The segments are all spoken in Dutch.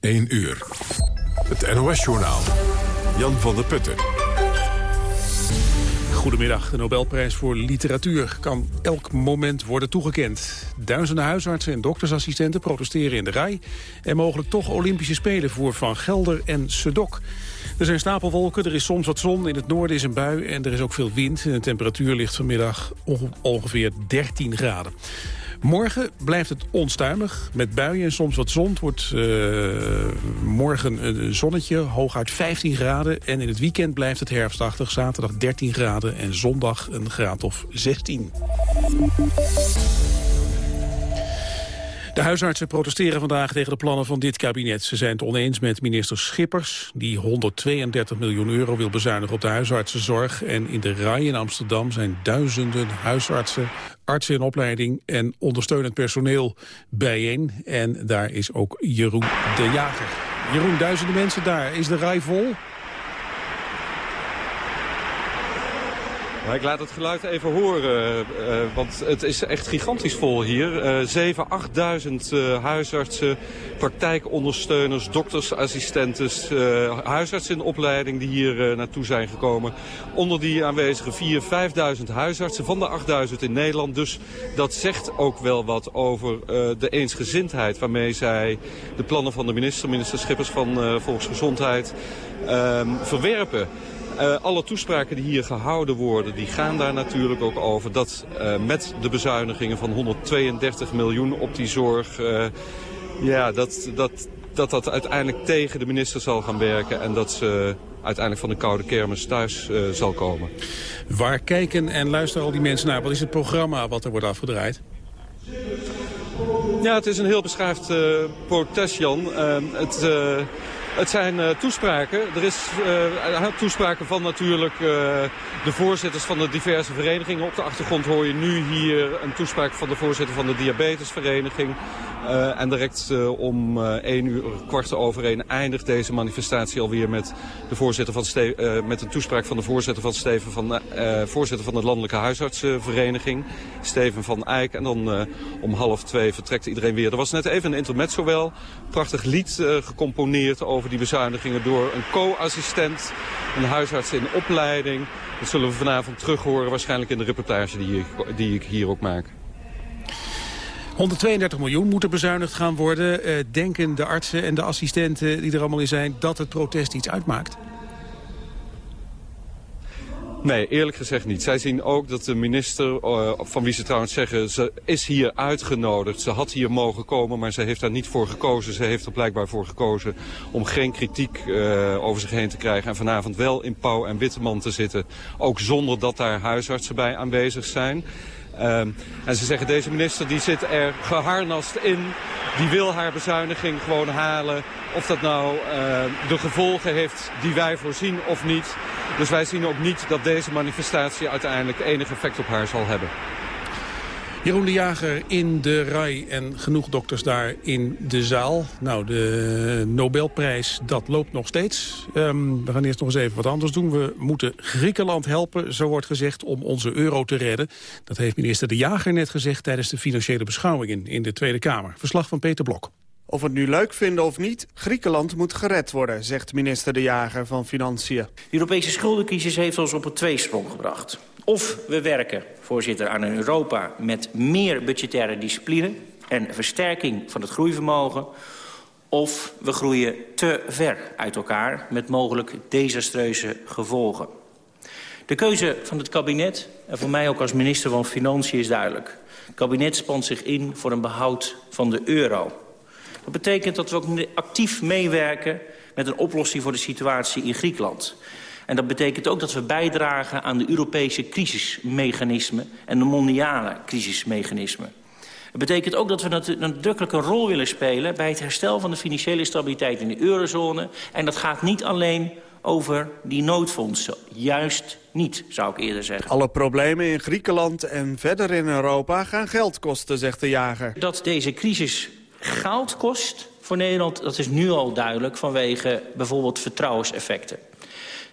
1 uur. Het NOS-journaal. Jan van der Putten. Goedemiddag. De Nobelprijs voor literatuur kan elk moment worden toegekend. Duizenden huisartsen en doktersassistenten protesteren in de rij... en mogelijk toch Olympische Spelen voor Van Gelder en Sedok. Er zijn stapelwolken, er is soms wat zon, in het noorden is een bui... en er is ook veel wind. De temperatuur ligt vanmiddag ongeveer 13 graden. Morgen blijft het onstuimig, met buien en soms wat zon. Wordt uh, morgen een zonnetje, hooguit 15 graden. En in het weekend blijft het herfstachtig, zaterdag 13 graden... en zondag een graad of 16. De huisartsen protesteren vandaag tegen de plannen van dit kabinet. Ze zijn het oneens met minister Schippers... die 132 miljoen euro wil bezuinigen op de huisartsenzorg. En in de RAI in Amsterdam zijn duizenden huisartsen... artsen in opleiding en ondersteunend personeel bijeen. En daar is ook Jeroen de Jager. Jeroen, duizenden mensen daar. Is de RAI vol? Ik laat het geluid even horen, uh, want het is echt gigantisch vol hier. Uh, 7, 8.000 huisartsen, praktijkondersteuners, doktersassistentes, huisartsen in opleiding die hier naartoe zijn gekomen. Onder die aanwezigen 4, 5.000 huisartsen van de 8.000 in Nederland. Dus dat zegt ook wel wat over de eensgezindheid waarmee zij de plannen van de minister, minister Schippers van Volksgezondheid, ehm, verwerpen. Uh, alle toespraken die hier gehouden worden, die gaan daar natuurlijk ook over. Dat uh, met de bezuinigingen van 132 miljoen op die zorg... Uh, ja, dat, dat, dat dat uiteindelijk tegen de minister zal gaan werken... en dat ze uiteindelijk van de koude kermis thuis zal komen. Waar kijken en luisteren al die mensen naar? Wat is het programma wat er wordt afgedraaid? Ja, het is een heel beschaafd protest, Jan. het... Het zijn uh, toespraken. Er is uh, toespraken van natuurlijk uh, de voorzitters van de diverse verenigingen. Op de achtergrond hoor je nu hier een toespraak van de voorzitter van de diabetesvereniging. Uh, en direct uh, om uh, 1 uur kwart over 1 eindigt deze manifestatie alweer met, de voorzitter van met een toespraak van de voorzitter van Steven van, voorzitter van de Landelijke Huisartsenvereniging, Steven van Eyck. En dan om half twee vertrekt iedereen weer. Er was net even een intermezzo wel. Prachtig lied gecomponeerd over die bezuinigingen door een co-assistent, een huisarts in opleiding. Dat zullen we vanavond terug horen waarschijnlijk in de reportage die, die ik hier ook maak. 132 miljoen moet er bezuinigd gaan worden. Uh, denken de artsen en de assistenten die er allemaal in zijn... dat het protest iets uitmaakt? Nee, eerlijk gezegd niet. Zij zien ook dat de minister, uh, van wie ze trouwens zeggen... ze is hier uitgenodigd, ze had hier mogen komen... maar ze heeft daar niet voor gekozen. Ze heeft er blijkbaar voor gekozen om geen kritiek uh, over zich heen te krijgen... en vanavond wel in Pauw en Witteman te zitten. Ook zonder dat daar huisartsen bij aanwezig zijn. Um, en ze zeggen, deze minister die zit er geharnast in. Die wil haar bezuiniging gewoon halen. Of dat nou uh, de gevolgen heeft die wij voorzien of niet. Dus wij zien ook niet dat deze manifestatie uiteindelijk enig effect op haar zal hebben. Jeroen de Jager in de rij en genoeg dokters daar in de zaal. Nou, de Nobelprijs, dat loopt nog steeds. Um, we gaan eerst nog eens even wat anders doen. We moeten Griekenland helpen, zo wordt gezegd, om onze euro te redden. Dat heeft minister de Jager net gezegd tijdens de financiële beschouwingen in de Tweede Kamer. Verslag van Peter Blok. Of we het nu leuk vinden of niet, Griekenland moet gered worden, zegt minister De Jager van Financiën. De Europese schuldencrisis heeft ons op een tweesprong gebracht. Of we werken, voorzitter, aan een Europa met meer budgettaire discipline... en versterking van het groeivermogen... of we groeien te ver uit elkaar met mogelijk desastreuze gevolgen. De keuze van het kabinet, en voor mij ook als minister van Financiën, is duidelijk. Het kabinet spant zich in voor een behoud van de euro. Dat betekent dat we ook actief meewerken met een oplossing voor de situatie in Griekenland. En dat betekent ook dat we bijdragen aan de Europese crisismechanismen... en de mondiale crisismechanismen. Het betekent ook dat we een rol willen spelen... bij het herstel van de financiële stabiliteit in de eurozone. En dat gaat niet alleen over die noodfondsen. Juist niet, zou ik eerder zeggen. Alle problemen in Griekenland en verder in Europa gaan geld kosten, zegt de jager. Dat deze crisis geld kost voor Nederland, dat is nu al duidelijk... vanwege bijvoorbeeld vertrouwenseffecten.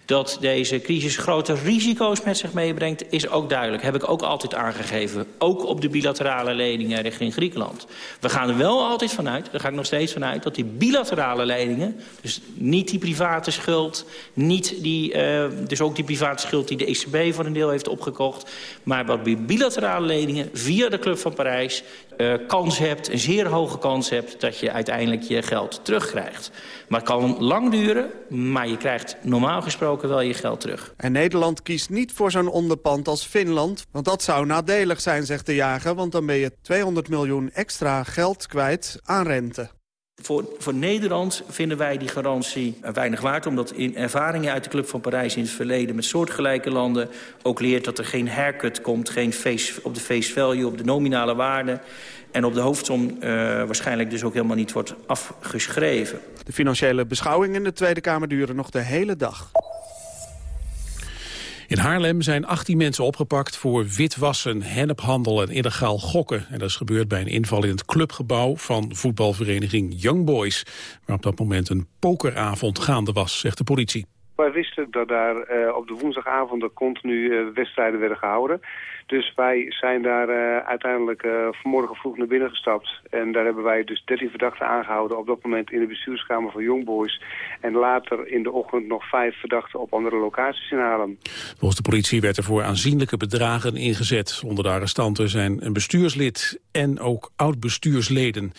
Dat deze crisis grote risico's met zich meebrengt, is ook duidelijk. Heb ik ook altijd aangegeven. Ook op de bilaterale leningen richting Griekenland. We gaan er wel altijd vanuit, daar ga ik nog steeds vanuit... dat die bilaterale leningen, dus niet die private schuld... niet die, uh, dus ook die private schuld die de ECB voor een deel heeft opgekocht... maar wat bilaterale leningen via de Club van Parijs... Uh, kans hebt, een zeer hoge kans hebt... dat je uiteindelijk je geld terugkrijgt. Maar het kan lang duren, maar je krijgt normaal gesproken wel je geld terug. En Nederland kiest niet voor zo'n onderpand als Finland. Want dat zou nadelig zijn, zegt de jager. Want dan ben je 200 miljoen extra geld kwijt aan rente. Voor, voor Nederland vinden wij die garantie weinig waard... omdat in ervaringen uit de Club van Parijs in het verleden... met soortgelijke landen ook leert dat er geen haircut komt... geen face, op de face value, op de nominale waarde... en op de hoofdsom uh, waarschijnlijk dus ook helemaal niet wordt afgeschreven. De financiële beschouwingen in de Tweede Kamer duren nog de hele dag. In Haarlem zijn 18 mensen opgepakt voor witwassen, hennephandel en illegaal gokken. En dat is gebeurd bij een inval in het clubgebouw van voetbalvereniging Young Boys. Waar op dat moment een pokeravond gaande was, zegt de politie. Wij wisten dat daar uh, op de woensdagavond continu uh, wedstrijden werden gehouden. Dus wij zijn daar uh, uiteindelijk uh, vanmorgen vroeg naar binnen gestapt. En daar hebben wij dus 13 verdachten aangehouden. Op dat moment in de bestuurskamer van Young Boys. En later in de ochtend nog vijf verdachten op andere locaties in Haarlem. Volgens de politie werd er voor aanzienlijke bedragen ingezet. Onder de arrestanten zijn een bestuurslid en ook oud-bestuursleden.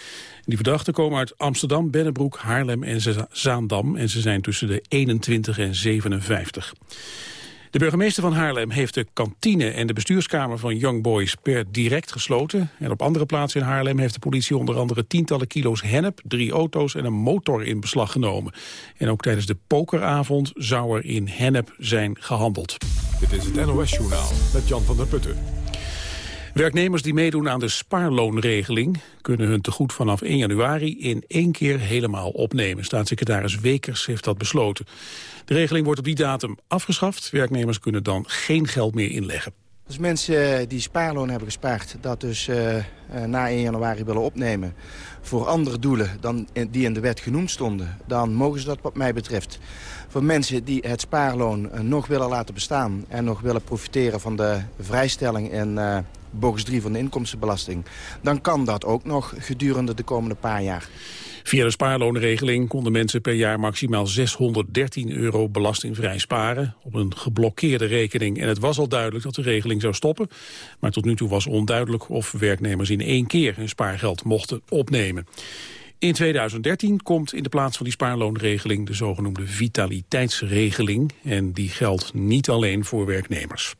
Die verdachten komen uit Amsterdam, Bennebroek, Haarlem en Zaandam. En ze zijn tussen de 21 en 57. De burgemeester van Haarlem heeft de kantine en de bestuurskamer van Young Boys per direct gesloten. En op andere plaatsen in Haarlem heeft de politie onder andere tientallen kilo's hennep, drie auto's en een motor in beslag genomen. En ook tijdens de pokeravond zou er in hennep zijn gehandeld. Dit is het NOS Journaal met Jan van der Putten. Werknemers die meedoen aan de spaarloonregeling kunnen hun tegoed vanaf 1 januari in één keer helemaal opnemen. Staatssecretaris Wekers heeft dat besloten. De regeling wordt op die datum afgeschaft. Werknemers kunnen dan geen geld meer inleggen. Als mensen die spaarloon hebben gespaard, dat dus uh, na 1 januari willen opnemen... voor andere doelen dan die in de wet genoemd stonden... dan mogen ze dat wat mij betreft. Voor mensen die het spaarloon uh, nog willen laten bestaan... en nog willen profiteren van de vrijstelling in uh, box 3 van de inkomstenbelasting... dan kan dat ook nog gedurende de komende paar jaar. Via de spaarloonregeling konden mensen per jaar maximaal 613 euro belastingvrij sparen op een geblokkeerde rekening. En het was al duidelijk dat de regeling zou stoppen. Maar tot nu toe was onduidelijk of werknemers in één keer hun spaargeld mochten opnemen. In 2013 komt in de plaats van die spaarloonregeling de zogenoemde vitaliteitsregeling. En die geldt niet alleen voor werknemers.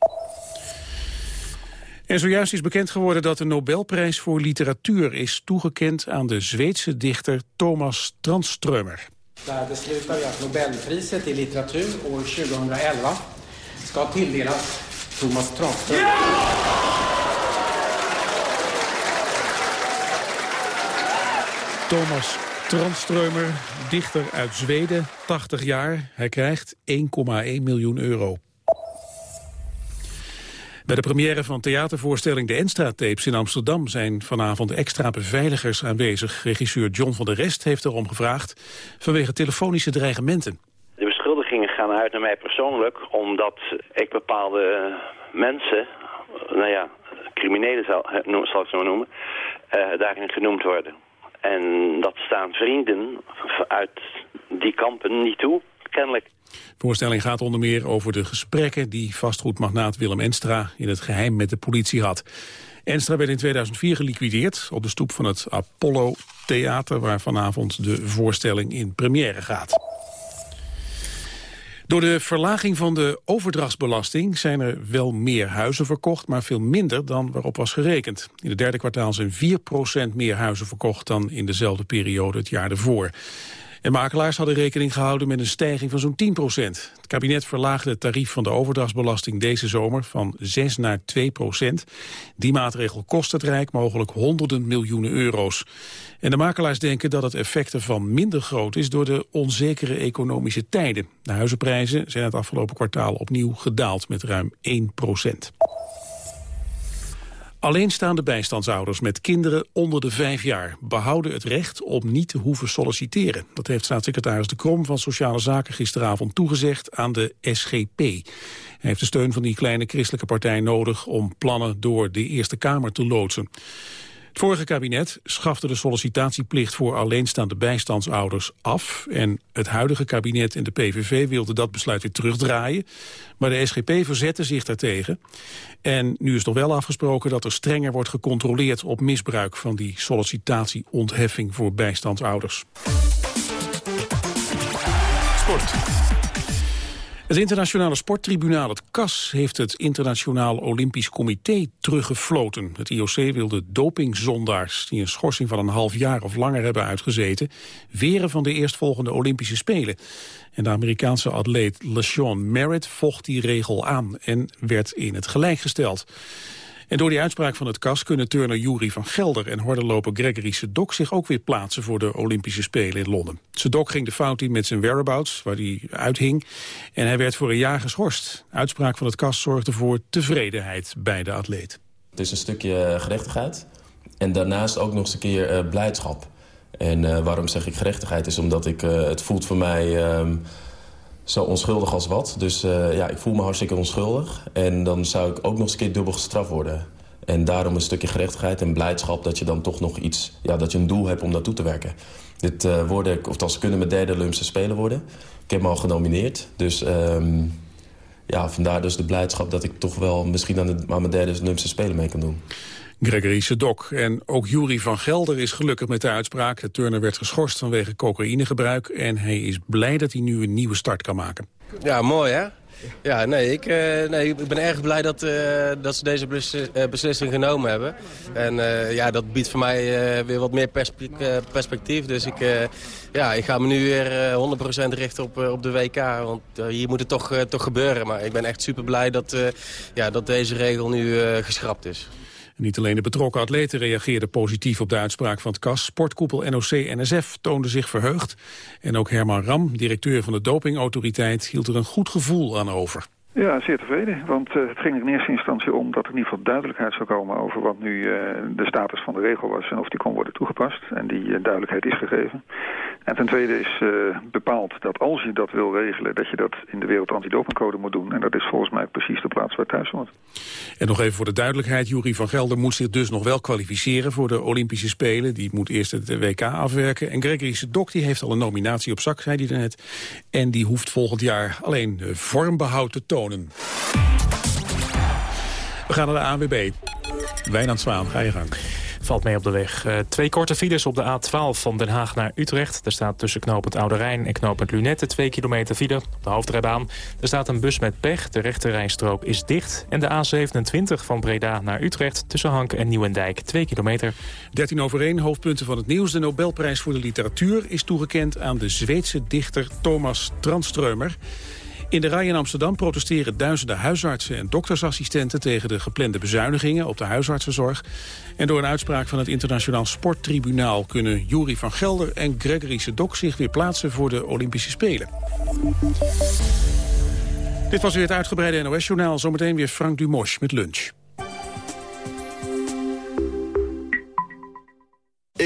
En zojuist is bekend geworden dat de Nobelprijs voor literatuur is toegekend aan de Zweedse dichter Thomas Tranströmer. Daar beslutar vi att Nobelpriset i litteratur år 2011 ska tilldelas Thomas Tranströmer. Thomas Tranströmer, dichter uit Zweden, 80 jaar. Hij krijgt 1,1 miljoen euro. Bij de première van theatervoorstelling De Enstra-tapes in Amsterdam zijn vanavond extra beveiligers aanwezig. Regisseur John van der Rest heeft erom gevraagd vanwege telefonische dreigementen. De beschuldigingen gaan uit naar mij persoonlijk omdat ik bepaalde mensen, nou ja, criminelen zal, zal ik zo noemen, uh, daarin genoemd worden. En dat staan vrienden uit die kampen niet toe, kennelijk. De voorstelling gaat onder meer over de gesprekken die vastgoedmagnaat Willem Enstra in het geheim met de politie had. Enstra werd in 2004 geliquideerd op de stoep van het Apollo Theater... waar vanavond de voorstelling in première gaat. Door de verlaging van de overdrachtsbelasting zijn er wel meer huizen verkocht, maar veel minder dan waarop was gerekend. In het derde kwartaal zijn 4% meer huizen verkocht dan in dezelfde periode het jaar ervoor. En makelaars hadden rekening gehouden met een stijging van zo'n 10 procent. Het kabinet verlaagde het tarief van de overdrachtsbelasting deze zomer van 6 naar 2 procent. Die maatregel kost het Rijk mogelijk honderden miljoenen euro's. En de makelaars denken dat het effect ervan minder groot is door de onzekere economische tijden. De huizenprijzen zijn het afgelopen kwartaal opnieuw gedaald met ruim 1 procent. Alleenstaande bijstandsouders met kinderen onder de vijf jaar behouden het recht om niet te hoeven solliciteren. Dat heeft staatssecretaris De Krom van Sociale Zaken gisteravond toegezegd aan de SGP. Hij heeft de steun van die kleine christelijke partij nodig om plannen door de Eerste Kamer te loodsen. Vorige kabinet schafte de sollicitatieplicht voor alleenstaande bijstandsouders af. En het huidige kabinet en de PVV wilden dat besluit weer terugdraaien. Maar de SGP verzette zich daartegen. En nu is toch wel afgesproken dat er strenger wordt gecontroleerd op misbruik van die sollicitatieontheffing voor bijstandsouders. Sport. Het internationale sporttribunaal, het CAS, heeft het Internationaal Olympisch Comité teruggefloten. Het IOC wil de dopingzondaars, die een schorsing van een half jaar of langer hebben uitgezeten, weren van de eerstvolgende Olympische Spelen. En de Amerikaanse atleet LeSean Merritt vocht die regel aan en werd in het gelijk gesteld. En door die uitspraak van het KAS kunnen turner Jury van Gelder en hordenloper Gregory Sedok zich ook weer plaatsen voor de Olympische Spelen in Londen. Sedok ging de fout in met zijn whereabouts, waar hij uithing, en hij werd voor een jaar geschorst. Uitspraak van het KAS zorgde voor tevredenheid bij de atleet. Het is een stukje gerechtigheid en daarnaast ook nog eens een keer uh, blijdschap. En uh, waarom zeg ik gerechtigheid is omdat ik, het voelt voor mij... Uh, zo onschuldig als wat. Dus uh, ja, ik voel me hartstikke onschuldig. En dan zou ik ook nog eens een keer dubbel gestraft worden. En daarom een stukje gerechtigheid en blijdschap dat je dan toch nog iets... Ja, dat je een doel hebt om naartoe te werken. Dit uh, worden, of als kunnen mijn derde Olympische Spelen worden. Ik heb me al genomineerd. Dus um, ja, vandaar dus de blijdschap dat ik toch wel misschien aan, de, mijn derde Olympische Spelen mee kan doen. Gregory Sedok. En ook Jury van Gelder is gelukkig met de uitspraak. De turner werd geschorst vanwege cocaïnegebruik... en hij is blij dat hij nu een nieuwe start kan maken. Ja, mooi hè? Ja, nee, ik, uh, nee, ik ben erg blij dat, uh, dat ze deze beslissing genomen hebben. En ja, dat biedt voor mij weer wat meer perspectief. Dus ik, ja, ik ga me nu weer 100% richten op, op de WK. Want hier moet het toch, toch gebeuren. Maar ik ben echt super blij dat, ja, dat deze regel nu geschrapt is. Niet alleen de betrokken atleten reageerden positief op de uitspraak van het KAS. Sportkoepel NOC-NSF toonde zich verheugd. En ook Herman Ram, directeur van de dopingautoriteit, hield er een goed gevoel aan over. Ja, zeer tevreden. Want uh, het ging in eerste instantie om dat er in ieder geval duidelijkheid zou komen over wat nu uh, de status van de regel was en of die kon worden toegepast. En die uh, duidelijkheid is gegeven. En ten tweede is bepaald dat als je dat wil regelen, dat je dat in de Wereld Antidopingcode moet doen. En dat is volgens mij precies de plaats waar het thuis hoort. En nog even voor de duidelijkheid, Jury van Gelder moet zich dus nog wel kwalificeren voor de Olympische Spelen. Die moet eerst het WK afwerken. En Gregory Sedok die heeft al een nominatie op zak, zei hij net. En die hoeft volgend jaar alleen vormbehoud te tonen we gaan naar de AWB. Wijnand Zwaan, ga je gang. Valt mee op de weg. Uh, twee korte files op de A12 van Den Haag naar Utrecht. Er staat tussen knooppunt Oude Rijn en knooppunt Lunette 2 kilometer file op de hoofdrijbaan. Er staat een bus met pech, de rechte rijstrook is dicht. En de A27 van Breda naar Utrecht tussen Hank en Nieuwendijk 2 kilometer. 13 over 1, hoofdpunten van het nieuws. De Nobelprijs voor de literatuur is toegekend aan de Zweedse dichter Thomas Tranströmer. In de rij in Amsterdam protesteren duizenden huisartsen en doktersassistenten tegen de geplande bezuinigingen op de huisartsenzorg. En door een uitspraak van het Internationaal Sporttribunaal kunnen Jury van Gelder en Gregory Sedok zich weer plaatsen voor de Olympische Spelen. Dit was weer het uitgebreide NOS-journaal. Zometeen weer Frank Dumosch met lunch.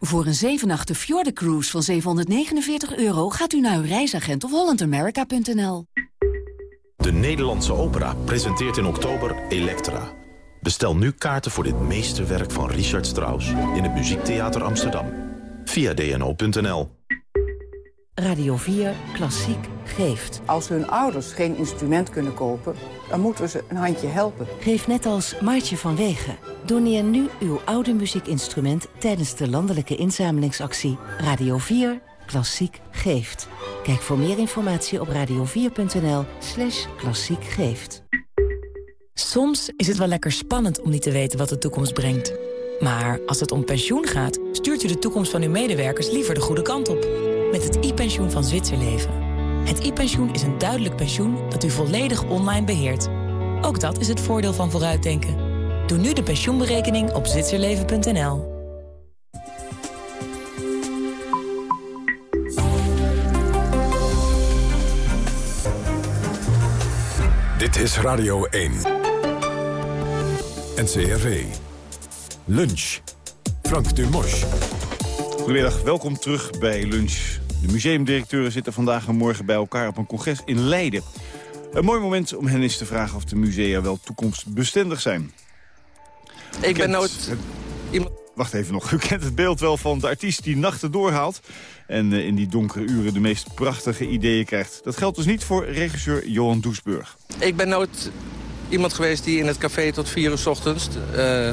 Voor een 7 nachten Cruise van 749 euro gaat u naar uw reisagent of hollandamerica.nl. De Nederlandse Opera presenteert in oktober Elektra. Bestel nu kaarten voor dit meesterwerk van Richard Strauss in het Muziektheater Amsterdam. Via dno.nl. Radio 4 Klassiek geeft. Als hun ouders geen instrument kunnen kopen, dan moeten we ze een handje helpen. Geef net als Maartje van Wegen. Doneer nu uw oude muziekinstrument tijdens de landelijke inzamelingsactie Radio 4 Klassiek geeft. Kijk voor meer informatie op radio4.nl slash klassiek geeft. Soms is het wel lekker spannend om niet te weten wat de toekomst brengt. Maar als het om pensioen gaat, stuurt u de toekomst van uw medewerkers liever de goede kant op. Met het e-pensioen van Zwitserleven. Het e-pensioen is een duidelijk pensioen dat u volledig online beheert. Ook dat is het voordeel van vooruitdenken. Doe nu de pensioenberekening op zwitserleven.nl. Dit is Radio 1. NCRV. Lunch. Frank Dumos. Goedemiddag, welkom terug bij Lunch. De museumdirecteuren zitten vandaag en morgen bij elkaar op een congres in Leiden. Een mooi moment om hen eens te vragen of de musea wel toekomstbestendig zijn. Ik ben nooit... Iemand... Wacht even nog. U kent het beeld wel van de artiest die nachten doorhaalt... en uh, in die donkere uren de meest prachtige ideeën krijgt. Dat geldt dus niet voor regisseur Johan Doesburg. Ik ben nooit iemand geweest die in het café tot vier uur s ochtends... Uh,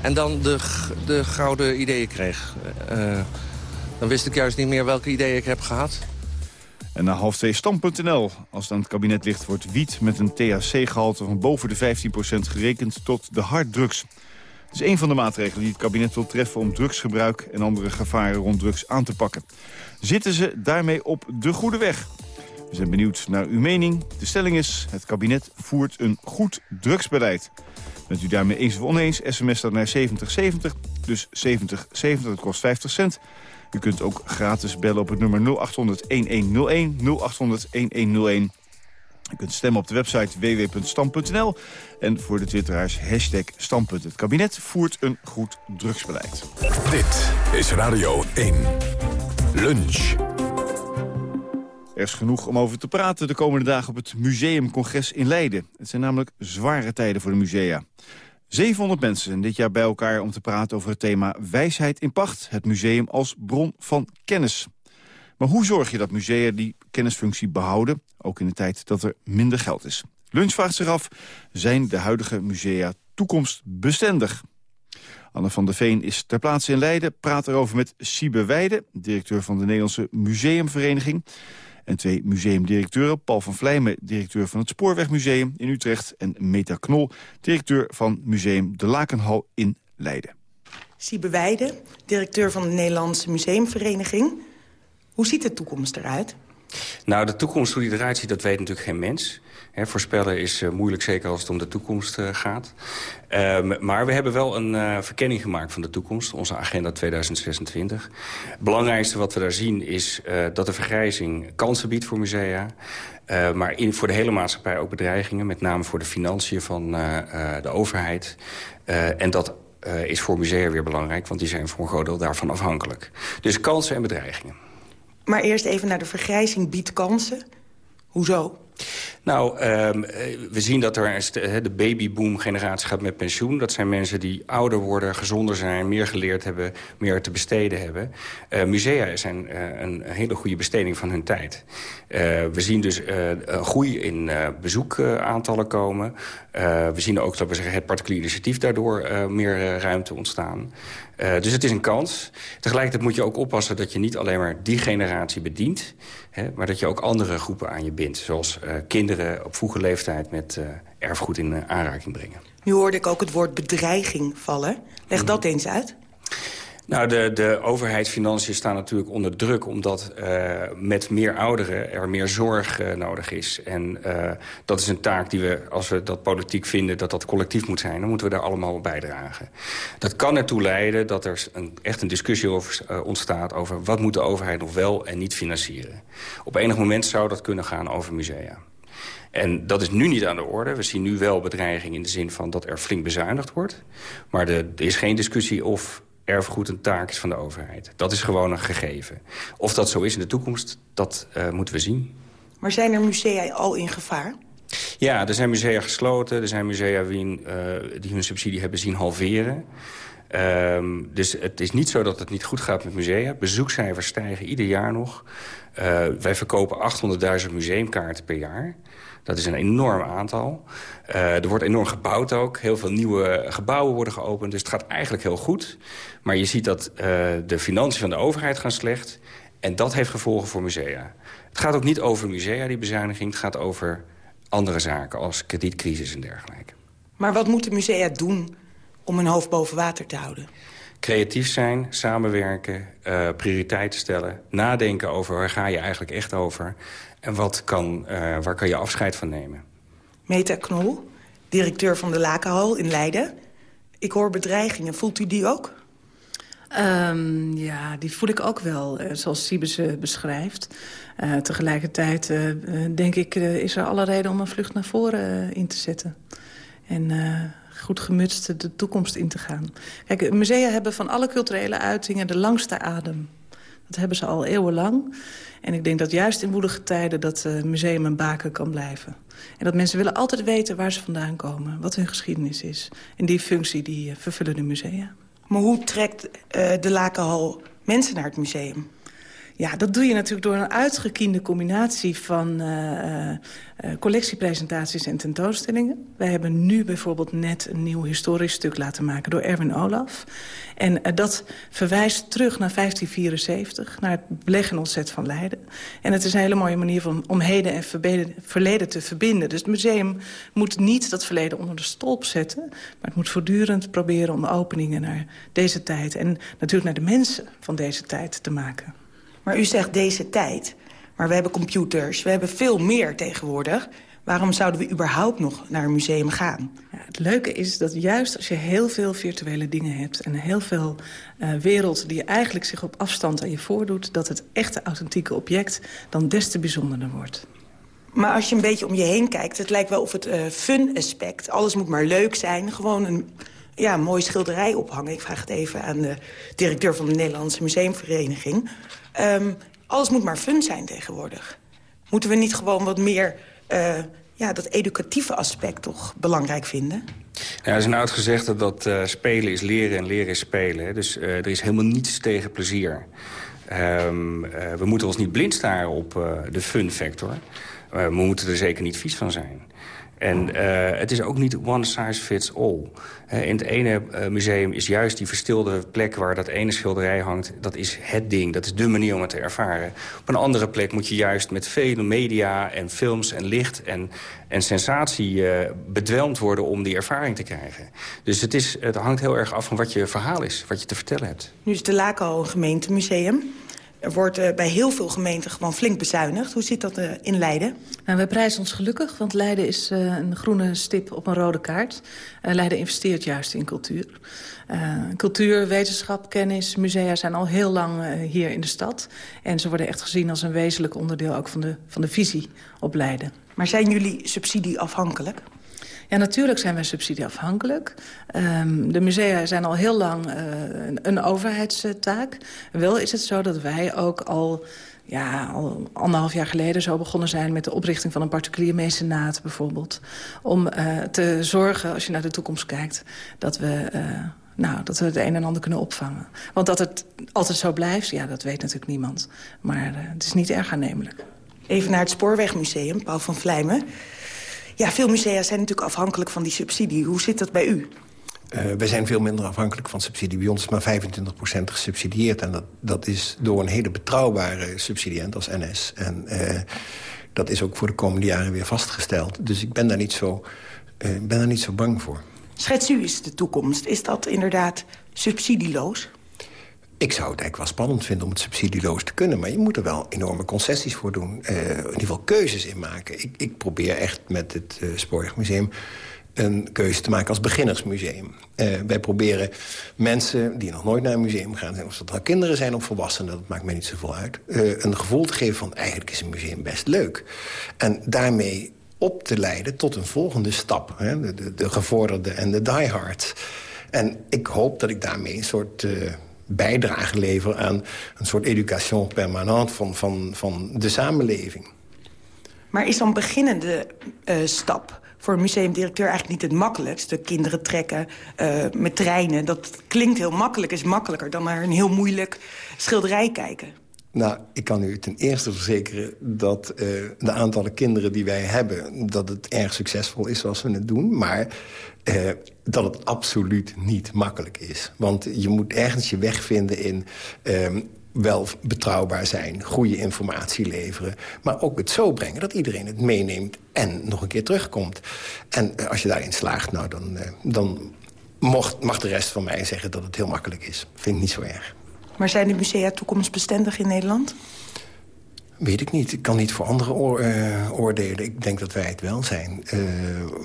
en dan de, de gouden ideeën kreeg. Uh, dan wist ik juist niet meer welke ideeën ik heb gehad. En na half twee stand.nl. Als het aan het kabinet ligt wordt wiet met een THC-gehalte van boven de 15% gerekend tot de harddrugs. Het is een van de maatregelen die het kabinet wil treffen om drugsgebruik en andere gevaren rond drugs aan te pakken. Zitten ze daarmee op de goede weg? We zijn benieuwd naar uw mening. De stelling is, het kabinet voert een goed drugsbeleid. Bent u daarmee eens of oneens, sms dat naar 7070, dus 7070, dat kost 50 cent. U kunt ook gratis bellen op het nummer 0800-1101, 0800-1101. U kunt stemmen op de website www.stam.nl. En voor de twitteraars hashtag standpunt. Het kabinet voert een goed drugsbeleid. Dit is Radio 1. Lunch. Er is genoeg om over te praten de komende dagen op het Museumcongres in Leiden. Het zijn namelijk zware tijden voor de musea. 700 mensen zijn dit jaar bij elkaar om te praten over het thema Wijsheid in Pacht. Het museum als bron van kennis. Maar hoe zorg je dat musea die kennisfunctie behouden, ook in de tijd dat er minder geld is? Lunch vraagt zich af, zijn de huidige musea toekomstbestendig? Anne van der Veen is ter plaatse in Leiden, praat erover met Siebe Weide, directeur van de Nederlandse Museumvereniging. En twee museumdirecteuren, Paul van Vlijmen, directeur van het Spoorwegmuseum in Utrecht... en Meta Knol, directeur van Museum De Lakenhal in Leiden. Siebe Weide, directeur van de Nederlandse Museumvereniging. Hoe ziet de toekomst eruit? Nou, de toekomst, hoe die eruit ziet, dat weet natuurlijk geen mens. Voorspellen is uh, moeilijk, zeker als het om de toekomst uh, gaat. Um, maar we hebben wel een uh, verkenning gemaakt van de toekomst. Onze agenda 2026. Het belangrijkste wat we daar zien is dat de vergrijzing kansen biedt voor musea. maar in, voor de hele maatschappij ook bedreigingen. Met name voor de financiën van de overheid. en dat is voor musea weer belangrijk, want die zijn voor een groot deel daarvan afhankelijk. Dus kansen en bedreigingen. Maar eerst even naar de vergrijzing biedt kansen. Hoezo? Nou, um, we zien dat er de babyboom-generatie gaat met pensioen. Dat zijn mensen die ouder worden, gezonder zijn, meer geleerd hebben... meer te besteden hebben. Uh, musea zijn uh, een hele goede besteding van hun tijd. We zien dus groei in bezoekaantallen komen. we zien ook dat we zeggen, het particulier initiatief daardoor meer ruimte ontstaan. Dus het is een kans. Tegelijkertijd moet je ook oppassen dat je niet alleen maar die generatie bedient... Hè, maar dat je ook andere groepen aan je bindt. Zoals uh, kinderen op vroege leeftijd met uh, erfgoed in aanraking brengen. Nu hoorde ik ook het woord bedreiging vallen. Leg dat eens uit. Nou, de, de overheidsfinanciën staan natuurlijk onder druk... omdat uh, met meer ouderen er meer zorg uh, nodig is. En uh, dat is een taak die we, als we dat politiek vinden... dat dat collectief moet zijn, dan moeten we daar allemaal bijdragen. Dat kan ertoe leiden dat er een, echt een discussie over ontstaat... over wat moet de overheid nog wel en niet financieren. Op enig moment zou dat kunnen gaan over musea. En dat is nu niet aan de orde. We zien nu wel bedreiging in de zin van dat er flink bezuinigd wordt. Maar er is geen discussie of erfgoed een taak is van de overheid. Dat is gewoon een gegeven. Of dat zo is in de toekomst, dat uh, moeten we zien. Maar zijn er musea al in gevaar? Ja, er zijn musea gesloten. Er zijn musea die, uh, die hun subsidie hebben zien halveren. Ehm, dus het is niet zo dat het niet goed gaat met musea. Bezoekcijfers stijgen ieder jaar nog. Uh, wij verkopen 800.000 museumkaarten per jaar. Dat is een enorm aantal. Uh, er wordt enorm gebouwd ook. Heel veel nieuwe gebouwen worden geopend. Dus het gaat eigenlijk heel goed. Maar je ziet dat uh, de financiën van de overheid gaan slecht. En dat heeft gevolgen voor musea. Het gaat ook niet over musea, die bezuiniging. Het gaat over andere zaken als kredietcrisis en dergelijke. Maar wat moeten musea doen om hun hoofd boven water te houden? Creatief zijn, samenwerken, uh, prioriteiten stellen... nadenken over waar ga je eigenlijk echt over... en wat kan, uh, waar kan je afscheid van nemen. Meta Knol, directeur van de Lakenhal in Leiden. Ik hoor bedreigingen. Voelt u die ook? Um, ja, die voel ik ook wel, uh, zoals Siebe ze beschrijft. Uh, tegelijkertijd denk ik, is er alle reden om een vlucht naar voren in te zetten. En goed gemutst de toekomst in te gaan. Kijk, musea hebben van alle culturele uitingen de langste adem. Dat hebben ze al eeuwenlang. En ik denk dat juist in woelige tijden dat museum een baken kan blijven. En dat mensen willen altijd weten waar ze vandaan komen. Wat hun geschiedenis is. En die functie die vervullen de musea. Maar hoe trekt uh, de Lakenhal mensen naar het museum? Ja, dat doe je natuurlijk door een uitgekiende combinatie van uh, uh, collectiepresentaties en tentoonstellingen. Wij hebben nu bijvoorbeeld net een nieuw historisch stuk laten maken door Erwin Olaf. En dat verwijst terug naar 1574, naar het beleggen ontzet van Leiden. En het is een hele mooie manier om heden en verleden te verbinden. Dus het museum moet niet dat verleden onder de stolp zetten... maar het moet voortdurend proberen om openingen naar deze tijd... en natuurlijk naar de mensen van deze tijd te maken. Maar u zegt deze tijd. Maar we hebben computers, we hebben veel meer tegenwoordig. Waarom zouden we überhaupt nog naar een museum gaan? Ja, het leuke is dat juist als je heel veel virtuele dingen hebt... en heel veel uh, wereld die eigenlijk zich op afstand aan je voordoet... dat het echte authentieke object dan des te bijzonderder wordt. Maar als je een beetje om je heen kijkt... het lijkt wel of het uh, fun-aspect... alles moet maar leuk zijn, gewoon een ja, mooie schilderij ophangen. Ik vraag het even aan de directeur van de Nederlandse Museumvereniging. Um, alles moet maar fun zijn tegenwoordig. Moeten we niet gewoon wat meer uh, ja, dat educatieve aspect toch belangrijk vinden? Ja, er is een oud dat uh, spelen is leren en leren is spelen. Dus uh, er is helemaal niets tegen plezier. Um, we moeten ons niet blind staren op de fun factor. we moeten er zeker niet vies van zijn. En uh, het is ook niet one size fits all. In het ene uh, museum is juist die verstilde plek waar dat ene schilderij hangt... dat is het ding, dat is de manier om het te ervaren. Op een andere plek moet je juist met vele media en films en licht en, en sensatie bedwelmd worden... om die ervaring te krijgen. Dus het, is, het hangt heel erg af van wat je verhaal is, wat je te vertellen hebt. Nu is de Laco een gemeentemuseum. Er wordt uh, bij heel veel gemeenten gewoon flink bezuinigd. Hoe zit dat uh, in Leiden? Nou, wij prijzen ons gelukkig, want Leiden is uh, een groene stip op een rode kaart. Leiden investeert juist in cultuur. cultuur, wetenschap, kennis, musea zijn al heel lang hier in de stad. En ze worden echt gezien als een wezenlijk onderdeel ook van de, van de visie op Leiden. Maar zijn jullie subsidieafhankelijk? Ja, natuurlijk zijn wij subsidieafhankelijk. Um, de musea zijn al heel lang uh, een, een overheidstaak. Wel is het zo dat wij ook al ja, al anderhalf jaar geleden zo begonnen zijn... met de oprichting van een particulier mecenaat bijvoorbeeld. Om uh, te zorgen, als je naar de toekomst kijkt... dat we, uh, nou, dat we het een en ander kunnen opvangen. Want dat het altijd zo blijft, ja, dat weet natuurlijk niemand. Maar het is niet erg aannemelijk. Even naar het Spoorwegmuseum, Paul van Vlijmen. Ja, veel musea zijn natuurlijk afhankelijk van die subsidie. Hoe zit dat bij u? Uh, wij zijn veel minder afhankelijk van subsidie. Bij ons is maar 25% gesubsidieerd. En dat, dat is door een hele betrouwbare subsidiënt als NS. En uh, dat is ook voor de komende jaren weer vastgesteld. Dus ik ben daar niet zo, uh, ben daar niet zo bang voor. Schets u eens de toekomst. Is dat inderdaad subsidieloos? Ik zou het eigenlijk wel spannend vinden om het subsidieloos te kunnen... maar je moet er wel enorme concessies voor doen. Uh, in ieder geval keuzes in maken. Ik, ik probeer echt met het uh, Spoorwegmuseum een keuze te maken als beginnersmuseum. Uh, wij proberen mensen die nog nooit naar een museum gaan... of dat nou kinderen zijn of volwassenen, dat maakt mij niet zoveel uit... een gevoel te geven van eigenlijk is een museum best leuk. En daarmee op te leiden tot een volgende stap. Hè? De, de, de gevorderde en de diehard. En ik hoop dat ik daarmee een soort bijdrage leveren aan een soort education permanent van, van, van de samenleving. Maar is dan beginnende uh, stap voor een museumdirecteur eigenlijk niet het makkelijkste. Kinderen trekken uh, met treinen. Dat klinkt heel makkelijk, is makkelijker dan naar een heel moeilijk schilderij kijken. Nou, ik kan u ten eerste verzekeren dat uh, de aantallen kinderen die wij hebben... dat het erg succesvol is zoals we het doen. Maar uh, dat het absoluut niet makkelijk is. Want je moet ergens je weg vinden in... Uh, wel betrouwbaar zijn, goede informatie leveren... maar ook het zo brengen dat iedereen het meeneemt en nog een keer terugkomt. En uh, als je daarin slaagt, nou, dan, dan mocht, mag de rest van mij zeggen dat het heel makkelijk is. Vind ik niet zo erg. Maar zijn de musea toekomstbestendig in Nederland? Weet ik niet. Ik kan niet voor anderen oor, uh, oordelen. Ik denk dat wij het wel zijn. Uh,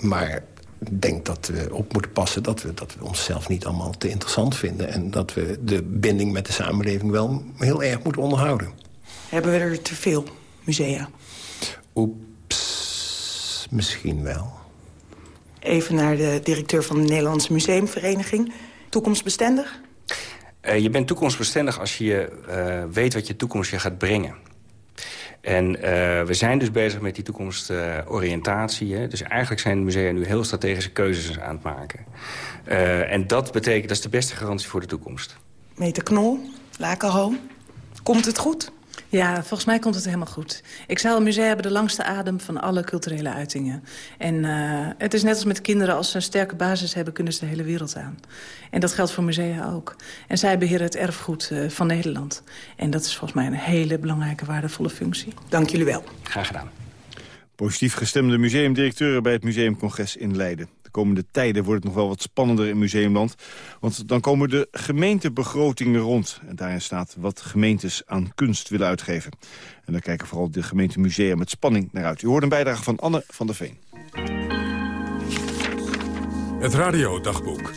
maar ik denk dat we op moeten passen dat we, dat we onszelf niet allemaal te interessant vinden. En dat we de binding met de samenleving wel heel erg moeten onderhouden. Hebben we er te veel musea? Oeps, misschien wel. Even naar de directeur van de Nederlandse Museumvereniging. Toekomstbestendig? Uh, je bent toekomstbestendig als je uh, weet wat je toekomst je gaat brengen. En uh, we zijn dus bezig met die toekomstoriëntatie. dus eigenlijk zijn de musea nu heel strategische keuzes aan het maken. en dat betekent, dat is de beste garantie voor de toekomst. Meter Knol, Lakenhoom, komt het goed? Ja, volgens mij komt het helemaal goed. Ik zou een museum hebben de langste adem van alle culturele uitingen. En uh, het is net als met kinderen, als ze een sterke basis hebben... kunnen ze de hele wereld aan. En dat geldt voor musea ook. En zij beheren het erfgoed uh, van Nederland. En dat is volgens mij een hele belangrijke, waardevolle functie. Dank jullie wel. Graag gedaan. Positief gestemde museumdirecteuren bij het Museumcongres in Leiden komende tijden wordt het nog wel wat spannender in Museumland. Want dan komen de gemeentebegrotingen rond. En daarin staat wat gemeentes aan kunst willen uitgeven. En daar kijken vooral de gemeentemusea met spanning naar uit. U hoort een bijdrage van Anne van der Veen. Het radiodagboek.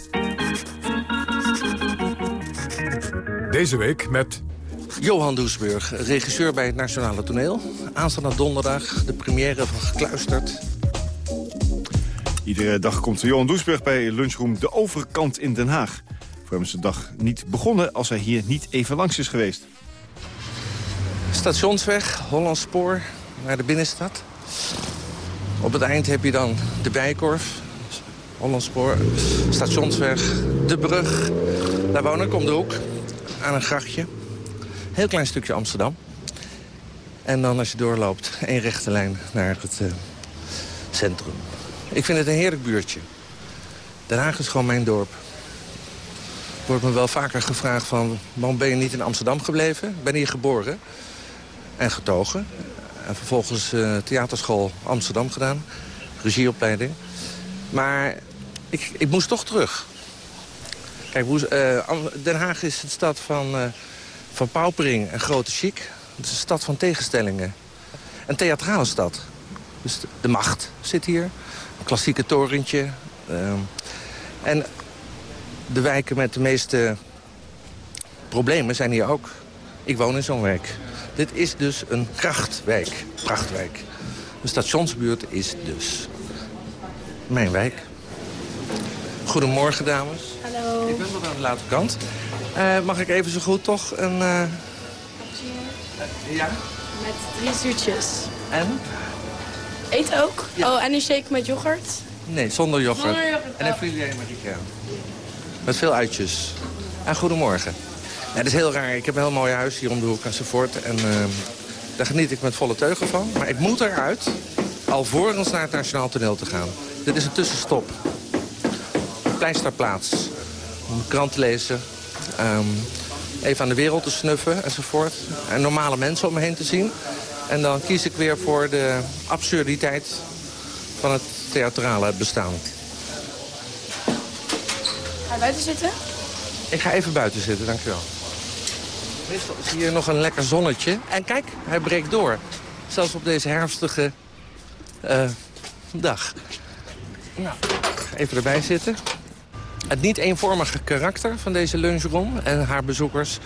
Deze week met... Johan Doesburg, regisseur bij het Nationale Toneel. Aanstaande donderdag de première van Gekluisterd Iedere dag komt Johan Doesburg bij Lunchroom De Overkant in Den Haag. Voor hem is de dag niet begonnen als hij hier niet even langs is geweest. Stationsweg, Hollandspoor naar de binnenstad. Op het eind heb je dan de Bijkorf, Hollandspoor, Stationsweg, de brug. Daar woon ik om de hoek, aan een grachtje. Heel klein stukje Amsterdam. En dan als je doorloopt, één rechte lijn naar het uh, centrum. Ik vind het een heerlijk buurtje. Den Haag is gewoon mijn dorp. Wordt me wel vaker gevraagd van... waarom ben je niet in Amsterdam gebleven? Ik ben hier geboren en getogen. En vervolgens uh, theaterschool Amsterdam gedaan. Regieopleiding. Maar ik, ik moest toch terug. Kijk, uh, Den Haag is een stad van, uh, van paupering en grote chic. Het is een stad van tegenstellingen. Een theatrale stad. Dus de macht zit hier klassieke torentje. Uh, en de wijken met de meeste problemen zijn hier ook. Ik woon in zo'n wijk. Dit is dus een krachtwijk, prachtwijk. De stationsbuurt is dus mijn wijk. Goedemorgen, dames. Hallo. Ik ben nog aan de late kant. Uh, mag ik even zo goed toch een... Uh... Ja? Met drie zuurtjes. En? Eet ook? Oh, en een shake met yoghurt? Nee, zonder yoghurt. Zonder yoghurt. En een filet americaan. Met veel uitjes. En goedemorgen. Ja, het is heel raar. Ik heb een heel mooi huis hier om de hoek enzovoort. En uh, daar geniet ik met volle teugen van. Maar ik moet eruit, alvorens naar het Nationaal Toneel te gaan. Dit is een tussenstop. Pleisterplaats. Om een krant te lezen. Um, even aan de wereld te snuffen enzovoort. En normale mensen om me heen te zien. En dan kies ik weer voor de absurditeit van het theatrale bestaan. Ga je buiten zitten? Ik ga even buiten zitten, dankjewel. Meestal is hier nog een lekker zonnetje. En kijk, hij breekt door. Zelfs op deze herfstige uh, dag. Nou, even erbij zitten. Het niet eenvormige karakter van deze lunchroom en haar bezoekers...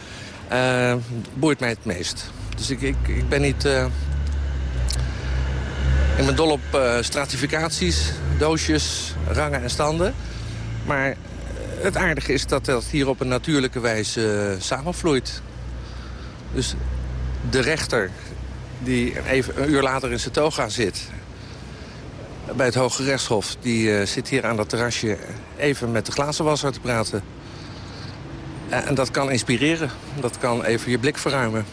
Uh, boeit mij het meest. Dus ik, ik, ben niet... Uh, ik ben dol op uh, stratificaties, doosjes, rangen en standen. Maar het aardige is dat dat hier op een natuurlijke wijze samenvloeit. Dus de rechter die even een uur later in zijn toga zit... bij het Hoge Rechtshof. Die eh, zit hier aan dat terrasje even met de glazenwasser te praten. Eh, en dat kan inspireren. Dat kan even je blik verruimen.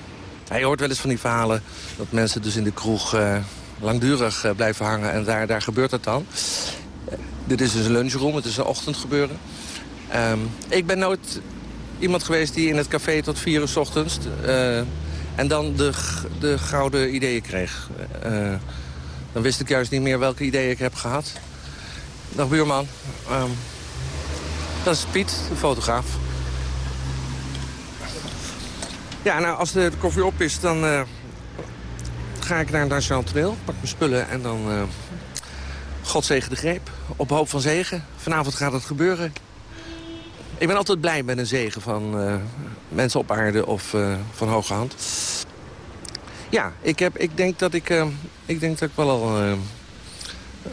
Hij hoort wel eens van die verhalen dat mensen dus in de kroeg eh, langdurig eh, blijven hangen. En daar, daar gebeurt het dan. Eh, dit is dus een lunchroom, het is een ochtendgebeuren. Ehm, ik ben nooit iemand geweest die in het café tot vier uur ochtends... en dan de, de gouden ideeën kreeg. Dan wist ik juist niet meer welke ideeën ik heb gehad. Dag buurman. Ehm, dat is Piet, de fotograaf. Ja, nou, als de koffie op is, dan eh, ga ik naar het Nationaal Toneel. Pak mijn spullen en dan... eh God zegen de greep. Op hoop van zegen. Vanavond gaat het gebeuren. Ik ben altijd blij met een zegen van eh, mensen op aarde of van hoge hand. Ja, ik, heb, ik, denk dat ik, ik denk dat ik wel al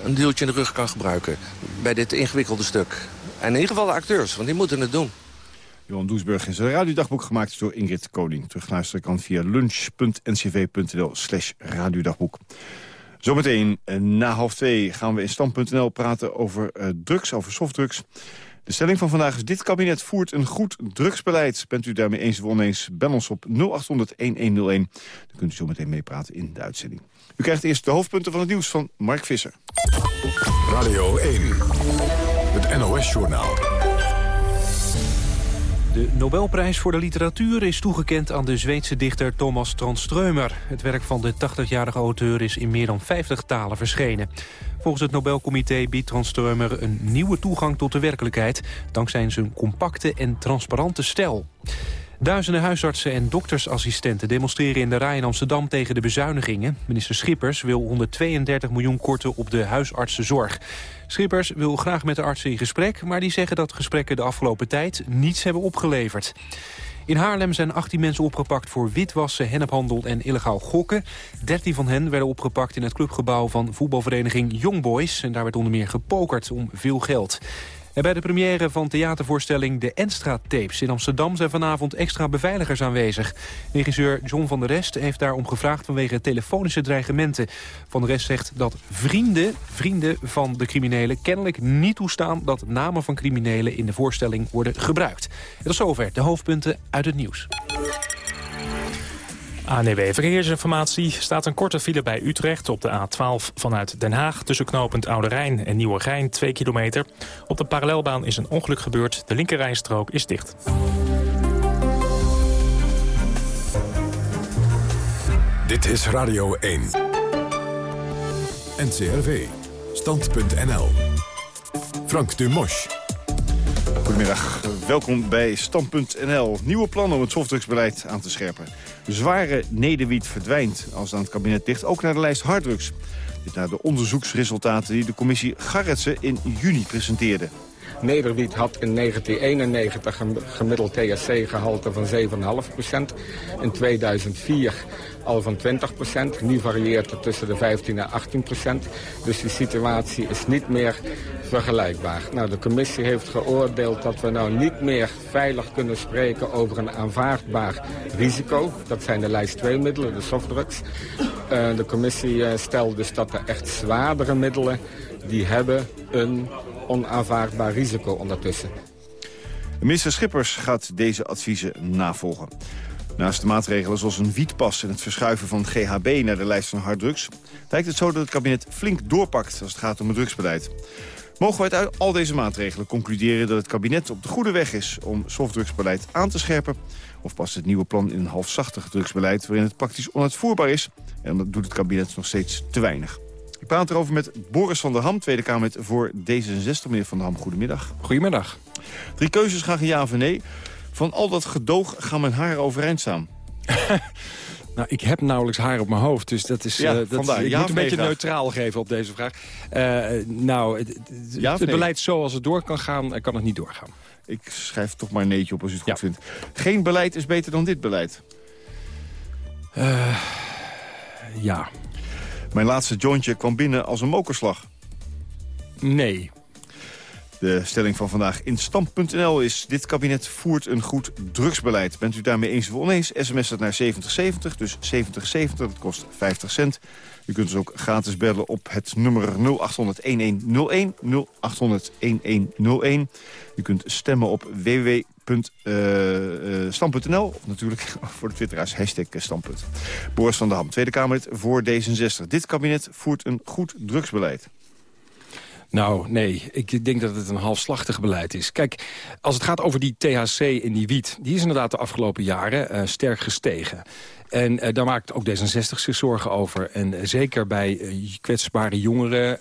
een duwtje in de rug kan gebruiken. Bij dit ingewikkelde stuk. En in ieder geval de acteurs, want die moeten het doen. Johan Doesburg is een radiodagboek gemaakt door Ingrid Koning. Terugluisteren kan via lunch.ncv.nl slash radiodagboek. Zometeen eh, na half twee gaan we in stand.nl praten over eh, drugs, over softdrugs. De stelling van vandaag is dit kabinet voert een goed drugsbeleid. Bent u daarmee eens of oneens, bel ons op 0800-1101. Dan kunt u zometeen meepraten in de uitzending. U krijgt eerst de hoofdpunten van het nieuws van Mark Visser. Radio 1, het NOS-journaal. De Nobelprijs voor de literatuur is toegekend aan de Zweedse dichter Thomas Tranströmer. Het werk van de 80-jarige auteur is in meer dan 50 talen verschenen. Volgens het Nobelcomité biedt Tranströmer een nieuwe toegang tot de werkelijkheid... dankzij zijn compacte en transparante stijl. Duizenden huisartsen en doktersassistenten demonstreren in de Rij in Amsterdam tegen de bezuinigingen. Minister Schippers wil 132 miljoen korten op de huisartsenzorg. Schippers wil graag met de artsen in gesprek, maar die zeggen dat gesprekken de afgelopen tijd niets hebben opgeleverd. In Haarlem zijn 18 mensen opgepakt voor witwassen, hennephandel en illegaal gokken. 13 van hen werden opgepakt in het clubgebouw van voetbalvereniging Young Boys. En daar werd onder meer gepokerd om veel geld. Bij de première van theatervoorstelling De Enstra-tapes in Amsterdam... zijn vanavond extra beveiligers aanwezig. Regisseur John van der Rest heeft daarom gevraagd vanwege telefonische dreigementen. Van der Rest zegt dat vrienden, vrienden van de criminelen... kennelijk niet toestaan dat namen van criminelen in de voorstelling worden gebruikt. En tot zover de hoofdpunten uit het nieuws. ANEW Verkeersinformatie staat een korte file bij Utrecht op de A12 vanuit Den Haag... tussen knooppunt Oude Rijn en Nieuwegein, 2 kilometer. Op de parallelbaan is een ongeluk gebeurd. De linkerrijstrook is dicht. Dit is Radio 1. NCRV. Stand.nl. Frank Dumosch. Goedemiddag, welkom bij Stand.nl. Nieuwe plannen om het softdrugsbeleid aan te scherpen. Zware nederwiet verdwijnt als het aan het kabinet ligt, ook naar de lijst harddrugs. Dit naar de onderzoeksresultaten die de commissie Garretsen in juni presenteerde. Nederwiet had in 1991 een gemiddeld THC-gehalte van 7,5% In 2004 al van 20% Nu varieert het tussen de 15 en 18% Dus die situatie is niet meer vergelijkbaar. Nou, de commissie heeft geoordeeld dat we nou niet meer veilig kunnen spreken over een aanvaardbaar risico. Dat zijn de lijst 2 middelen, de softdrugs. Uh, de commissie uh, stelt dus dat de echt zwaardere middelen, die hebben een onaanvaardbaar risico ondertussen. Minister Schippers gaat deze adviezen navolgen. Naast de maatregelen zoals een wietpas en het verschuiven van GHB naar de lijst van harddrugs... lijkt het zo dat het kabinet flink doorpakt als het gaat om het drugsbeleid. Mogen wij uit al deze maatregelen concluderen dat het kabinet op de goede weg is... om softdrugsbeleid aan te scherpen? Of past het nieuwe plan in een halfzachtig drugsbeleid... waarin het praktisch onuitvoerbaar is? En dat doet het kabinet nog steeds te weinig. Ik praat erover met Boris van der Ham, Tweede Kamerlid voor D66. Meneer van der Ham, goedemiddag. Goedemiddag. Drie keuzes, graag een ja of nee. Van al dat gedoog gaan mijn haren overeind staan. nou, ik heb nauwelijks haar op mijn hoofd, dus dat is... Ja, uh, dat vandaar. ik ja moet een beetje graag. neutraal geven op deze vraag. Uh, nou, het, ja het nee? beleid zoals het door kan gaan, kan het niet doorgaan. Ik schrijf toch maar een neetje op als u het goed vindt. Geen beleid is beter dan dit beleid. Uh, ja. Mijn laatste jointje kwam binnen als een mokerslag. Nee. De stelling van vandaag in stand.nl is... dit kabinet voert een goed drugsbeleid. Bent u daarmee eens of oneens? SMS het naar 7070, dus 7070, dat kost 50 cent. U kunt dus ook gratis bellen op het nummer 0800-1101, 0800-1101. U kunt stemmen op www.stam.nl, of natuurlijk voor de twitteraars hashtag standpunt. Boris van der Ham, Tweede Kamerlid voor D66. Dit kabinet voert een goed drugsbeleid. Nou, nee. Ik denk dat het een halfslachtig beleid is. Kijk, als het gaat over die THC in die wiet... die is inderdaad de afgelopen jaren uh, sterk gestegen. En uh, daar maakt ook D66 zich zorgen over. En uh, zeker bij kwetsbare jongeren,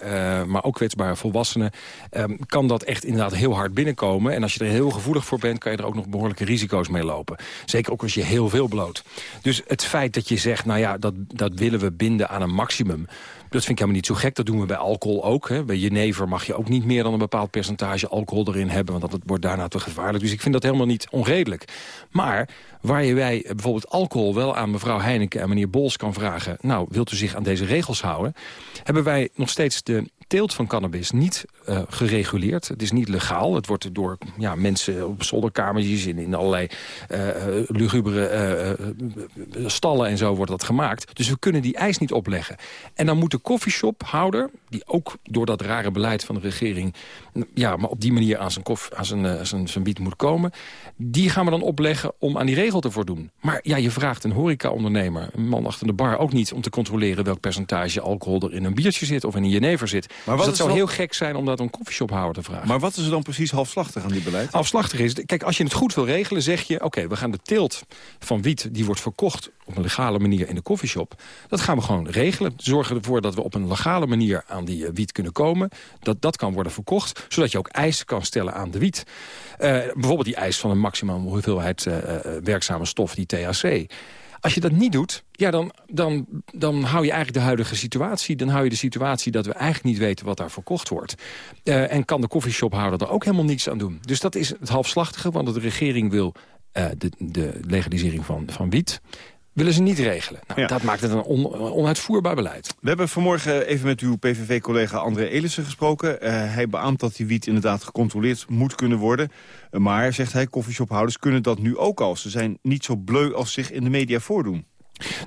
maar ook kwetsbare volwassenen... Um, kan dat echt inderdaad heel hard binnenkomen. En als je er heel gevoelig voor bent, kan je er ook nog behoorlijke risico's mee lopen. Zeker ook als je heel veel bloot. Dus het feit dat je zegt, nou ja, dat, dat willen we binden aan een maximum... Dat vind ik helemaal niet zo gek. Dat doen we bij alcohol ook. Hè. Bij jenever mag je ook niet meer dan een bepaald percentage alcohol erin hebben. Want dat wordt daarna te gevaarlijk. Dus ik vind dat helemaal niet onredelijk. Maar waar je wij bijvoorbeeld alcohol wel aan mevrouw Heineken en meneer Bols kan vragen... nou, wilt u zich aan deze regels houden? Hebben wij nog steeds de teelt van cannabis niet uh, gereguleerd. Het is niet legaal. Het wordt door ja, mensen op zolderkamertjes... in, in allerlei uh, lugubere uh, stallen en zo wordt dat gemaakt. Dus we kunnen die eis niet opleggen. En dan moet de koffieshophouder... die ook door dat rare beleid van de regering... ja, maar op die manier aan zijn, koff, aan zijn, zijn, zijn bied moet komen... die gaan we dan opleggen om aan die regel te voldoen. Maar ja, je vraagt een horeca-ondernemer... een man achter de bar ook niet om te controleren... welk percentage alcohol er in een biertje zit of in een jenever zit. Maar dus dat zou heel gek zijn om dat een koffieshophouder te vragen. Maar wat is er dan precies halfslachtig aan dit beleid? Halfslachtig is, kijk, als je het goed wil regelen, zeg je... oké, we gaan de teelt van wiet, die wordt verkocht op een legale manier in de koffieshop. Dat gaan we gewoon regelen. Zorgen ervoor dat we op een legale manier aan die uh, wiet kunnen komen. Dat dat kan worden verkocht, zodat je ook eisen kan stellen aan de wiet. Uh, bijvoorbeeld die eis van een maximum hoeveelheid uh, werkzame stof, die THC. Als je dat niet doet, ja, dan, dan, dan hou je eigenlijk de huidige situatie. Dan hou je de situatie dat we eigenlijk niet weten wat daar verkocht wordt. Uh, en kan de koffieshophouder er ook helemaal niets aan doen. Dus dat is het halfslachtige, want de regering wil uh, de, de legalisering van, van wiet willen ze niet regelen. Nou, ja. Dat maakt het een on, onuitvoerbaar beleid. We hebben vanmorgen even met uw PVV-collega André Elissen gesproken. Uh, hij beaamt dat die wiet inderdaad gecontroleerd moet kunnen worden. Uh, maar, zegt hij, koffieshophouders kunnen dat nu ook al. Ze zijn niet zo bleu als zich in de media voordoen.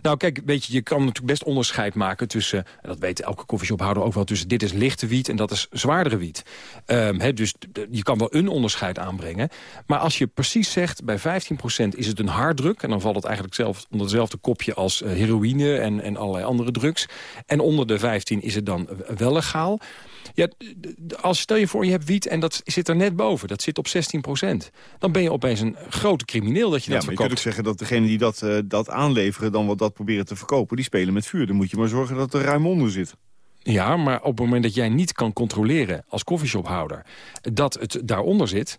Nou kijk, weet je, je kan natuurlijk best onderscheid maken tussen... en dat weet elke koffieshophouder ook wel... tussen dit is lichte wiet en dat is zwaardere wiet. Um, dus je kan wel een onderscheid aanbrengen. Maar als je precies zegt, bij 15% is het een harddruk... en dan valt het eigenlijk zelf onder hetzelfde kopje als uh, heroïne en, en allerlei andere drugs... en onder de 15 is het dan wel legaal... Ja, als stel je voor, je hebt wiet en dat zit er net boven. Dat zit op 16 procent. Dan ben je opeens een grote crimineel dat je ja, dat verkoopt. je kunt ook zeggen dat degenen die dat, uh, dat aanleveren... dan wat dat proberen te verkopen, die spelen met vuur. Dan moet je maar zorgen dat er ruim onder zit. Ja, maar op het moment dat jij niet kan controleren als koffieshophouder... dat het daaronder zit...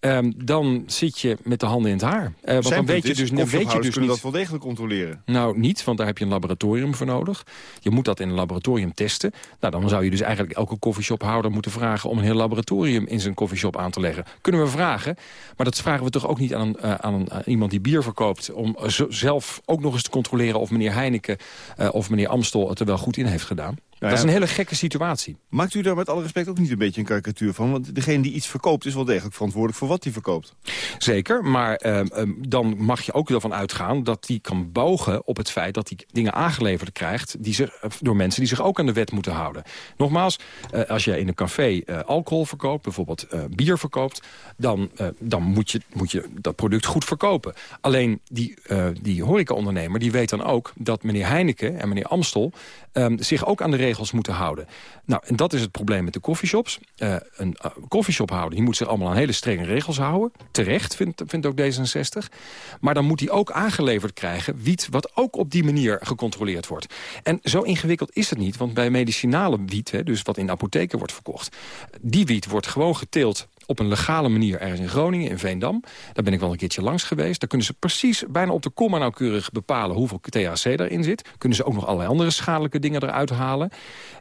Um, dan zit je met de handen in het haar. Uh, want dan weet je dus, dan weet je dus kunnen dat wel degelijk controleren. Nou, niet, want daar heb je een laboratorium voor nodig. Je moet dat in een laboratorium testen. Nou, dan zou je dus eigenlijk elke koffieshophouder moeten vragen... om een heel laboratorium in zijn koffieshop aan te leggen. Kunnen we vragen, maar dat vragen we toch ook niet aan, een, uh, aan, een, aan iemand die bier verkoopt... om zelf ook nog eens te controleren of meneer Heineken uh, of meneer Amstel het er wel goed in heeft gedaan. Nou dat is een hele gekke situatie. Maakt u daar met alle respect ook niet een beetje een karikatuur van? Want degene die iets verkoopt is wel degelijk verantwoordelijk voor wat hij verkoopt. Zeker, maar um, um, dan mag je ook ervan uitgaan dat hij kan bogen op het feit dat hij dingen aangeleverd krijgt die zich, door mensen die zich ook aan de wet moeten houden. Nogmaals, uh, als je in een café uh, alcohol verkoopt, bijvoorbeeld bier verkoopt, dan, dan moet, je, moet je dat product goed verkopen. Alleen die, die horecaondernemer die weet dan ook dat meneer Heineken en meneer Amstel um, zich ook aan de regels moeten houden. Nou, en dat is het probleem met de coffeeshops. Uh, een uh, coffeeshophouder die moet zich allemaal aan hele strenge regels houden. Terecht, vindt, vindt ook D66. Maar dan moet hij ook aangeleverd krijgen wiet... wat ook op die manier gecontroleerd wordt. En zo ingewikkeld is het niet, want bij medicinale wiet... Hè, dus wat in apotheken wordt verkocht... die wiet wordt gewoon geteeld op een legale manier ergens in Groningen, in Veendam. Daar ben ik wel een keertje langs geweest. Daar kunnen ze precies, bijna op de komma nauwkeurig bepalen hoeveel THC erin zit. Kunnen ze ook nog allerlei andere schadelijke dingen eruit halen.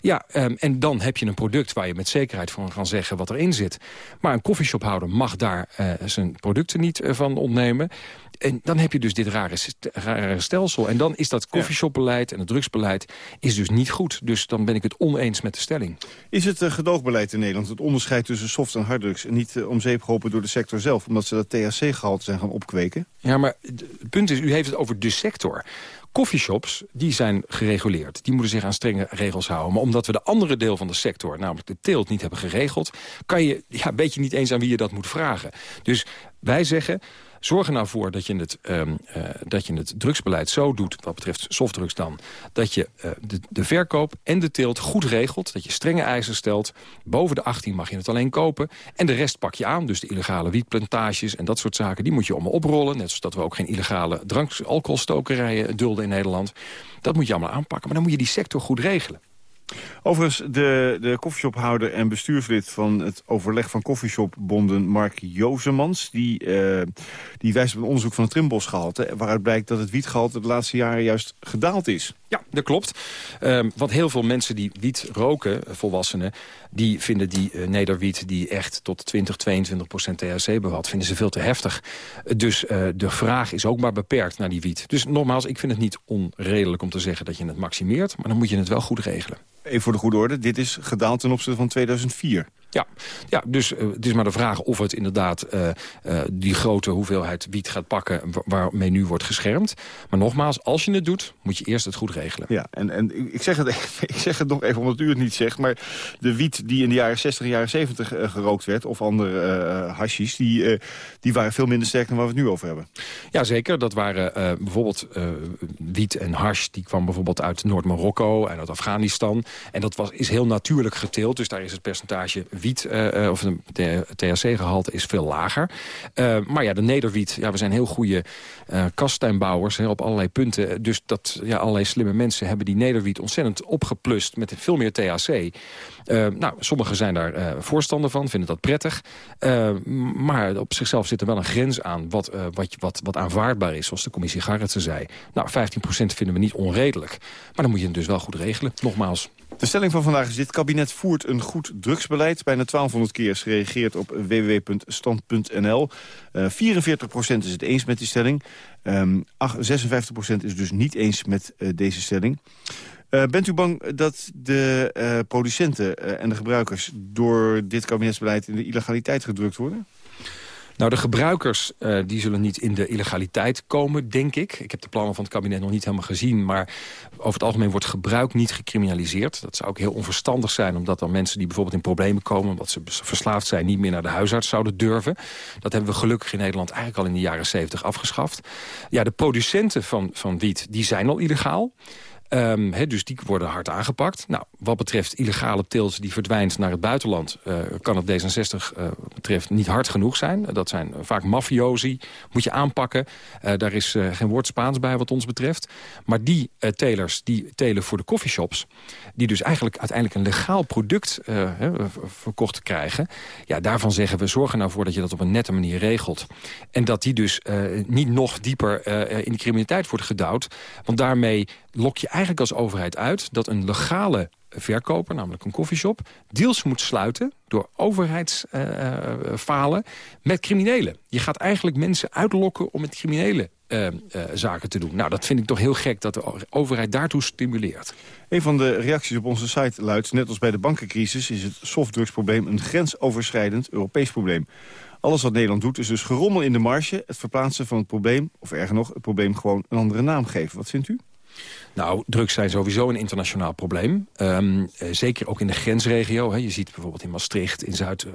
Ja, um, en dan heb je een product waar je met zekerheid van kan zeggen wat erin zit. Maar een koffieshophouder mag daar uh, zijn producten niet uh, van ontnemen. En dan heb je dus dit rare, rare stelsel. En dan is dat koffieshopbeleid en het drugsbeleid is dus niet goed. Dus dan ben ik het oneens met de stelling. Is het uh, gedoogbeleid in Nederland, het onderscheid tussen soft- en harddrugs... niet uh, om zeep geholpen door de sector zelf, omdat ze dat THC-gehalte zijn gaan opkweken? Ja, maar het punt is, u heeft het over de sector. Coffeeshops, die zijn gereguleerd. Die moeten zich aan strenge regels houden. Maar omdat we de andere deel van de sector, namelijk de teelt, niet hebben geregeld... kan je, ja, weet je niet eens aan wie je dat moet vragen. Dus wij zeggen, Zorg er nou voor dat je het, um, uh, dat je het drugsbeleid zo doet, wat betreft softdrugs dan... dat je uh, de, de verkoop en de teelt goed regelt, dat je strenge eisen stelt. Boven de 18 mag je het alleen kopen. En de rest pak je aan, dus de illegale wietplantages en dat soort zaken... die moet je allemaal oprollen, net zoals dat we ook geen illegale drank alcoholstokerijen dulden in Nederland. Dat moet je allemaal aanpakken, maar dan moet je die sector goed regelen. Overigens, de, de koffieshophouder en bestuurslid van het overleg van koffieshopbonden Mark Jozemans... Die, uh, die wijst op een onderzoek van het Trimbosgehalte... waaruit blijkt dat het wietgehalte de laatste jaren juist gedaald is. Ja, dat klopt. Um, want heel veel mensen die wiet roken, volwassenen... die vinden die uh, nederwiet die echt tot 20, 22 procent THC bevat... vinden ze veel te heftig. Dus de vraag is ook maar beperkt naar die wiet. Dus nogmaals, ik vind het niet onredelijk om te zeggen dat je het maximeert... maar dan moet je het wel goed regelen. Even voor de goede orde, dit is gedaald ten opzichte van 2004. Ja, ja dus uh, het is maar de vraag of het inderdaad uh, uh, die grote hoeveelheid wiet gaat pakken... waarmee nu wordt geschermd. Maar nogmaals, als je het doet, moet je eerst het goed regelen. Ja, en, en ik, zeg het, ik zeg het nog even omdat u het niet zegt... maar de wiet die in de jaren 60 en jaren 70 gerookt werd... of andere hashis, die, die waren veel minder sterk dan waar we het nu over hebben. Ja, zeker. Dat waren bijvoorbeeld wiet en hash... die kwam bijvoorbeeld uit Noord-Marokko en uit Afghanistan. En dat was, is heel natuurlijk geteeld, dus daar is het percentage wiet, uh, of de THC-gehalte is veel lager. Uh, maar ja, de nederwiet, ja, we zijn heel goede uh, kasttuinbouwers op allerlei punten. Dus dat ja, allerlei slimme mensen hebben die nederwiet ontzettend opgeplust met veel meer THC. Nou, sommigen zijn daar voorstander van, vinden dat prettig. Maar op zichzelf zit er wel een grens aan wat, wat, wat, wat aanvaardbaar is, zoals de commissie Garretsen zei. Nou, 15% vinden we niet onredelijk. Maar dan moet je het dus wel goed regelen. Nogmaals, de stelling van vandaag is dit kabinet voert een goed drugsbeleid. Bijna 1200 keer is gereageerd op www.stand.nl. Uh, 44% is het eens met die stelling. Um, 56% is dus niet eens met uh, deze stelling. Uh, bent u bang dat de producenten en de gebruikers... door dit kabinetsbeleid in de illegaliteit gedrukt worden? Nou, de gebruikers uh, die zullen niet in de illegaliteit komen, denk ik. Ik heb de plannen van het kabinet nog niet helemaal gezien... maar over het algemeen wordt gebruik niet gecriminaliseerd. Dat zou ook heel onverstandig zijn... omdat dan mensen die bijvoorbeeld in problemen komen... omdat ze verslaafd zijn, niet meer naar de huisarts zouden durven. Dat hebben we gelukkig in Nederland eigenlijk al in de jaren 70 afgeschaft. Ja, de producenten van, van wiet, die zijn al illegaal. He, dus die worden hard aangepakt. Nou, wat betreft illegale teelt die verdwijnt naar het buitenland... Uh, kan het D66 uh, betreft niet hard genoeg zijn. Dat zijn vaak mafiosi, moet je aanpakken. Daar is geen woord Spaans bij wat ons betreft. Maar die telers, die telen voor de coffeeshops... die dus eigenlijk uiteindelijk een legaal product verkocht krijgen... ja, daarvan zeggen we, zorg er nou voor dat je dat op een nette manier regelt. En dat die dus niet nog dieper in de criminaliteit wordt gedouwd. Want daarmee lok je eigenlijk als overheid uit dat een legale verkoper, namelijk een koffieshop... deals moet sluiten door overheidsfalen met criminelen. Je gaat eigenlijk mensen uitlokken om met criminele uh, uh, zaken te doen. Nou, dat vind ik toch heel gek dat de overheid daartoe stimuleert. Een van de reacties op onze site luidt... net als bij de bankencrisis is het softdrugsprobleem... een grensoverschrijdend Europees probleem. Alles wat Nederland doet is dus gerommel in de marge... het verplaatsen van het probleem, of erger nog... het probleem gewoon een andere naam geven. Wat vindt u? Nou, drugs zijn sowieso een internationaal probleem. Um, zeker ook in de grensregio. Hè. Je ziet bijvoorbeeld in Maastricht, in, Zuid,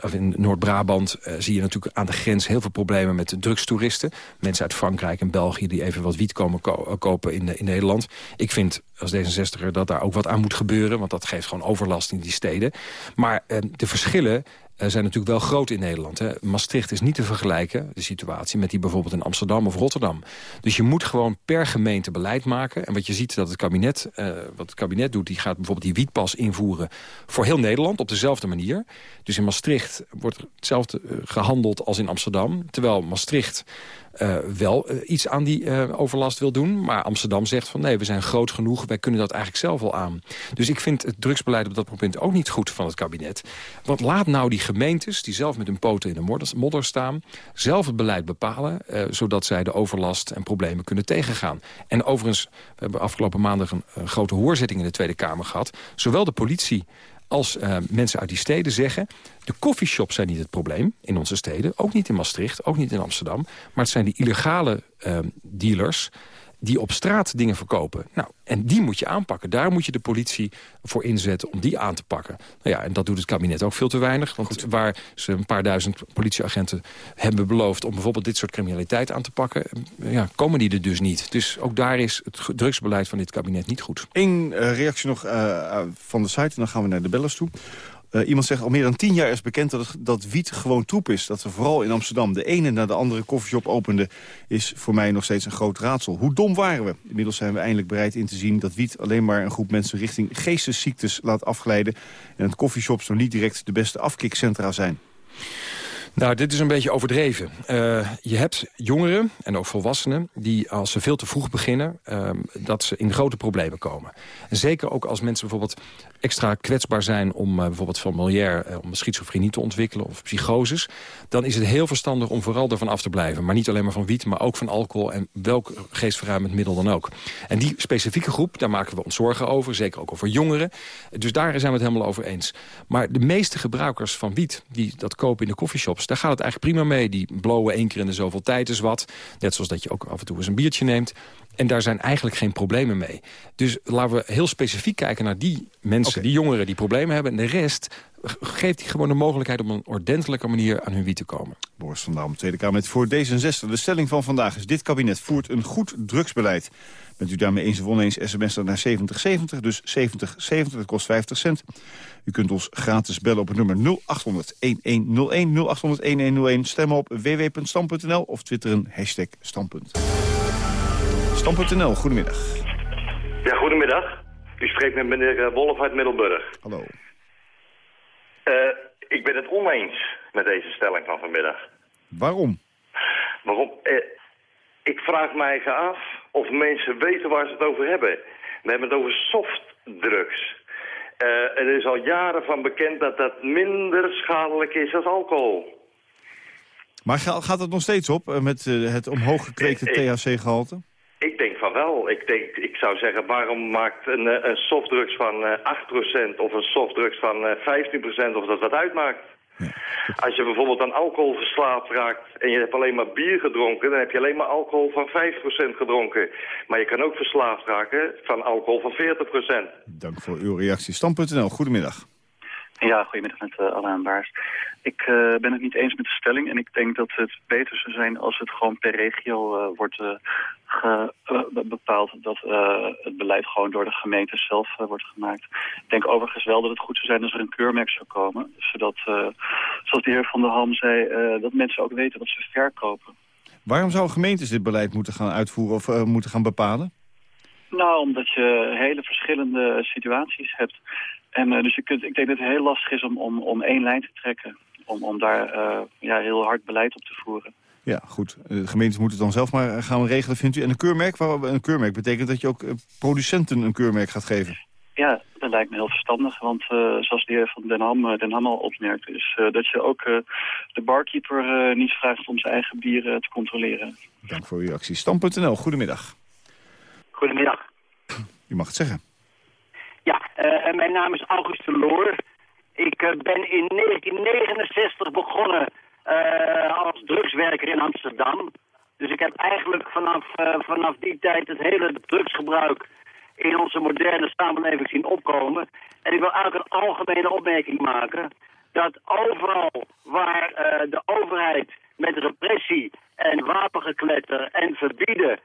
of in Noord-Brabant... Uh, zie je natuurlijk aan de grens heel veel problemen met drugstoeristen. Mensen uit Frankrijk en België die even wat wiet komen ko kopen in, in Nederland. Ik vind als D66er dat daar ook wat aan moet gebeuren. Want dat geeft gewoon overlast in die steden. Maar uh, de verschillen zijn natuurlijk wel groot in Nederland. Hè. Maastricht is niet te vergelijken, de situatie, met die bijvoorbeeld in Amsterdam of Rotterdam. Dus je moet gewoon per gemeente beleid maken. En wat je ziet dat het kabinet, uh, wat het kabinet doet, die gaat bijvoorbeeld die wietpas invoeren voor heel Nederland op dezelfde manier. Dus in Maastricht wordt hetzelfde gehandeld als in Amsterdam. Terwijl Maastricht uh, wel uh, iets aan die uh, overlast wil doen. Maar Amsterdam zegt van nee, we zijn groot genoeg. Wij kunnen dat eigenlijk zelf wel aan. Dus ik vind het drugsbeleid op dat moment ook niet goed van het kabinet. Want laat nou die gemeentes, die zelf met hun poten in de modder staan... zelf het beleid bepalen, zodat zij de overlast en problemen kunnen tegengaan. En overigens, we hebben afgelopen maandag een grote hoorzitting in de Tweede Kamer gehad. Zowel de politie als uh, mensen uit die steden zeggen... de coffeeshops zijn niet het probleem in onze steden. Ook niet in Maastricht, ook niet in Amsterdam. Maar het zijn die illegale uh, dealers die op straat dingen verkopen. Nou, en die moet je aanpakken. Daar moet je de politie voor inzetten om die aan te pakken. Nou ja, en dat doet het kabinet ook veel te weinig. Want Goed. waar ze een paar duizend politieagenten hebben beloofd... om bijvoorbeeld dit soort criminaliteit aan te pakken... Ja, komen die er dus niet. Dus ook daar is het drugsbeleid van dit kabinet niet goed. Eén uh, reactie nog uh, van de site en dan gaan we naar de bellers toe. Uh, iemand zegt al meer dan tien jaar is bekend dat, dat wiet gewoon troep is. Dat we vooral in Amsterdam de ene na de andere koffieshop openden... is voor mij nog steeds een groot raadsel. Hoe dom waren we? Inmiddels zijn we eindelijk bereid in te zien... dat wiet alleen maar een groep mensen richting geestesziektes laat afglijden... en dat koffieshops nog niet direct de beste afkikcentra zijn. Nou, dit is een beetje overdreven. Uh, je hebt jongeren en ook volwassenen die als ze veel te vroeg beginnen... Uh, dat ze in grote problemen komen. En zeker ook als mensen bijvoorbeeld extra kwetsbaar zijn... om uh, bijvoorbeeld familiair uh, om schizofrenie te ontwikkelen of psychoses... dan is het heel verstandig om vooral ervan af te blijven. Maar niet alleen maar van wiet, maar ook van alcohol... en welk geestverruimend middel dan ook. En die specifieke groep, daar maken we ons zorgen over. Zeker ook over jongeren. Dus daar zijn we het helemaal over eens. Maar de meeste gebruikers van wiet die dat kopen in de coffeeshops... daar gaat het eigenlijk prima mee. Die blowen één keer in de zoveel tijd is wat. Net zoals dat je ook af en toe eens een biertje neemt. En daar zijn eigenlijk geen problemen mee. Dus laten we heel specifiek kijken naar die mensen, okay. die jongeren die problemen hebben. En de rest geeft die gewoon de mogelijkheid om op een ordentelijke manier aan hun wie te komen. Boris van Dam, Tweede Kamer voor D66. De stelling van vandaag is dit kabinet voert een goed drugsbeleid. Bent u daarmee eens of oneens sms naar 7070, dus 7070, dat kost 50 cent. U kunt ons gratis bellen op het nummer 0800-1101, 0800-1101. Stemmen op www.stam.nl of twitteren hashtag standpunt. Stam.nl, goedemiddag. Ja, goedemiddag. U spreekt met meneer Wolf uit Middelburg. Hallo. Uh, ik ben het oneens met deze stelling van vanmiddag. Waarom? Waarom? Uh, ik vraag mij eigen af of mensen weten waar ze het over hebben. We hebben het over softdrugs. Uh, er is al jaren van bekend dat dat minder schadelijk is dan alcohol. Maar gaat het nog steeds op met het omhoog gekweekte THC-gehalte? Ik denk van wel. Ik, denk, ik zou zeggen, waarom maakt een, een softdrugs van uh, 8% of een softdrugs van uh, 15% of dat wat uitmaakt? Ja. Als je bijvoorbeeld aan alcohol verslaafd raakt en je hebt alleen maar bier gedronken... dan heb je alleen maar alcohol van 5% gedronken. Maar je kan ook verslaafd raken van alcohol van 40%. Dank voor uw reactie. Stam.nl, goedemiddag. Ja, goedemiddag met uh, Alain Baars. Ik uh, ben het niet eens met de stelling en ik denk dat het beter zou zijn als het gewoon per regio uh, wordt bepaald. Dat het beleid gewoon door de gemeente zelf wordt gemaakt. Ik denk overigens wel dat het goed zou zijn als er een keurmerk zou komen. Zodat, zoals de heer Van der Ham zei, dat mensen ook weten wat ze verkopen. Waarom zouden gemeentes dit beleid moeten gaan uitvoeren of moeten gaan bepalen? Nou, omdat je hele verschillende situaties hebt. En dus je kunt, ik denk dat het heel lastig is om, om, om één lijn te trekken. Om, om daar ja, heel hard beleid op te voeren. Ja, goed. De gemeentes moeten het dan zelf maar gaan regelen, vindt u. En een keurmerk, een keurmerk betekent dat je ook producenten een keurmerk gaat geven? Ja, dat lijkt me heel verstandig. Want uh, zoals de heer van Den Ham, Den Ham al opmerkt... is dat je ook de barkeeper niet vraagt om zijn eigen bieren te controleren. Dank voor uw actie. Stam.nl, goedemiddag. Goedemiddag. U mag het zeggen. Ja, uh, mijn naam is August de Loor. Ik uh, ben in 1969 begonnen als drugswerker in Amsterdam. Dus ik heb eigenlijk vanaf, vanaf die tijd het hele drugsgebruik in onze moderne samenleving zien opkomen. En ik wil eigenlijk een algemene opmerking maken dat overal waar de overheid met repressie en wapengekletter en verbieden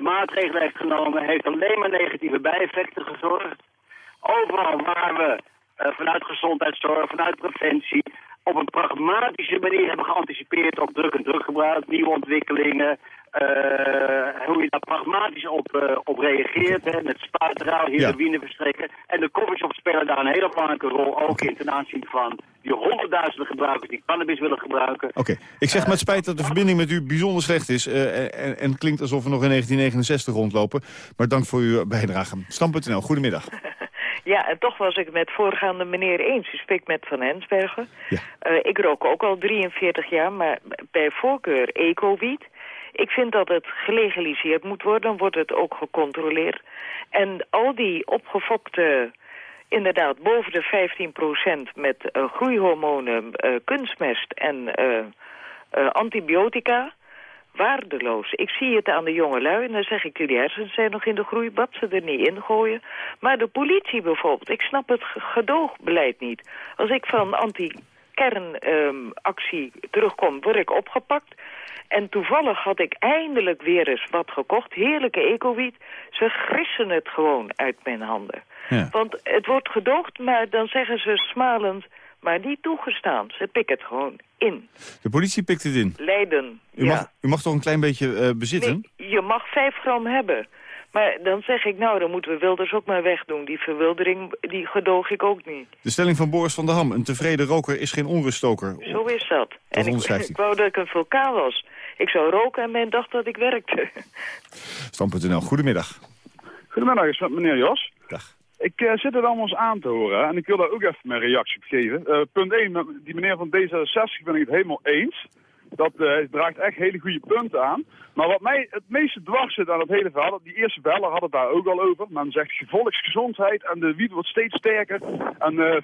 maatregelen heeft genomen, heeft alleen maar negatieve bijeffecten gezorgd. Overal waar we vanuit gezondheidszorg, vanuit preventie, op een pragmatische manier hebben geanticipeerd op druk en druggebruik, nieuwe ontwikkelingen, uh, hoe je daar pragmatisch op, uh, op reageert, hè, met spuiteraal, heroïne ja. verstrekken. En de coffeeshops spelen daar een hele belangrijke rol, ook in ten aanzien van die honderdduizenden gebruikers die cannabis willen gebruiken. Oké, okay. ik zeg met spijt dat de verbinding met u bijzonder slecht is uh, en, en, klinkt alsof we nog in 1969 rondlopen. Maar dank voor uw bijdrage. Stam.nl, goedemiddag. Ja, en toch was ik met voorgaande meneer eens. U spreekt met Van Hensbergen. Ja. Uh, ik rook ook al 43 jaar, maar bij voorkeur eco-wiet. Ik vind dat het gelegaliseerd moet worden, dan wordt het ook gecontroleerd. En al die opgefokte, inderdaad boven de 15% met uh, groeihormonen, uh, kunstmest en antibiotica waardeloos. Ik zie het aan de jonge lui en dan zeg ik, jullie hersens zijn nog in de groei, wat ze er niet in gooien. Maar de politie bijvoorbeeld, ik snap het gedoogbeleid niet. Als ik van anti-kernactie um, terugkom, word ik opgepakt. En toevallig had ik eindelijk weer eens wat gekocht. Heerlijke ecowiet. Ze grissen het gewoon uit mijn handen. Ja. Want het wordt gedoogd, maar dan zeggen ze smalend maar niet toegestaan. Ze pikken het gewoon in. De politie pikt het in? Leiden, u ja. Mag, u mag toch een klein beetje uh, bezitten? Nee, je mag vijf gram hebben. Maar dan zeg ik, nou, dan moeten we Wilders ook maar wegdoen. Die verwildering, die gedoog ik ook niet. De stelling van Boris van der Ham, een tevreden roker is geen onruststoker. Zo is dat. dat en ik, ik, wou dat ik een vulkaan was. Ik zou roken en men dacht dat ik werkte. Stam.nl, goedemiddag. Goedemiddag, is met meneer Jos. Dag. Ik uh, zit er allemaal eens aan te horen en ik wil daar ook even mijn reactie op geven. Uh, punt 1, die meneer van D66 ben ik het helemaal eens. Dat uh, draagt echt hele goede punten aan. Maar wat mij het meeste dwars zit aan het hele verhaal, die eerste beller had het daar ook al over. Men zegt volksgezondheid en de wiet wordt steeds sterker en uh,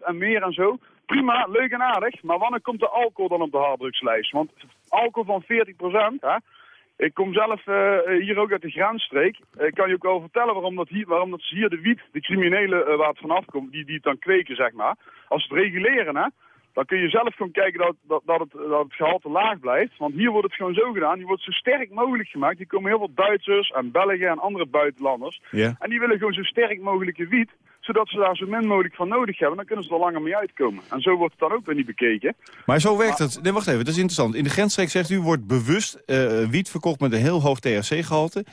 15% en meer en zo. Prima, leuk en aardig, maar wanneer komt de alcohol dan op de harddrugslijst? Want alcohol van 40%, hè, ik kom zelf uh, hier ook uit de grensstreek. Ik kan je ook wel vertellen waarom dat hier, waarom dat hier de wiet, de criminelen uh, waar het vanaf komt, die, die het dan kweken, zeg maar. Als ze het reguleren, hè, dan kun je zelf gewoon kijken dat, dat, dat, het, dat het gehalte laag blijft. Want hier wordt het gewoon zo gedaan, die wordt zo sterk mogelijk gemaakt. Hier komen heel veel Duitsers en Belgen en andere buitenlanders. Yeah. En die willen gewoon zo sterk mogelijke wiet zodat ze daar zo min mogelijk van nodig hebben. Dan kunnen ze er langer mee uitkomen. En zo wordt het dan ook weer niet bekeken. Maar zo werkt het. Nee, wacht even, dat is interessant. In de grensstreek zegt u, wordt bewust uh, wiet verkocht met een heel hoog THC-gehalte.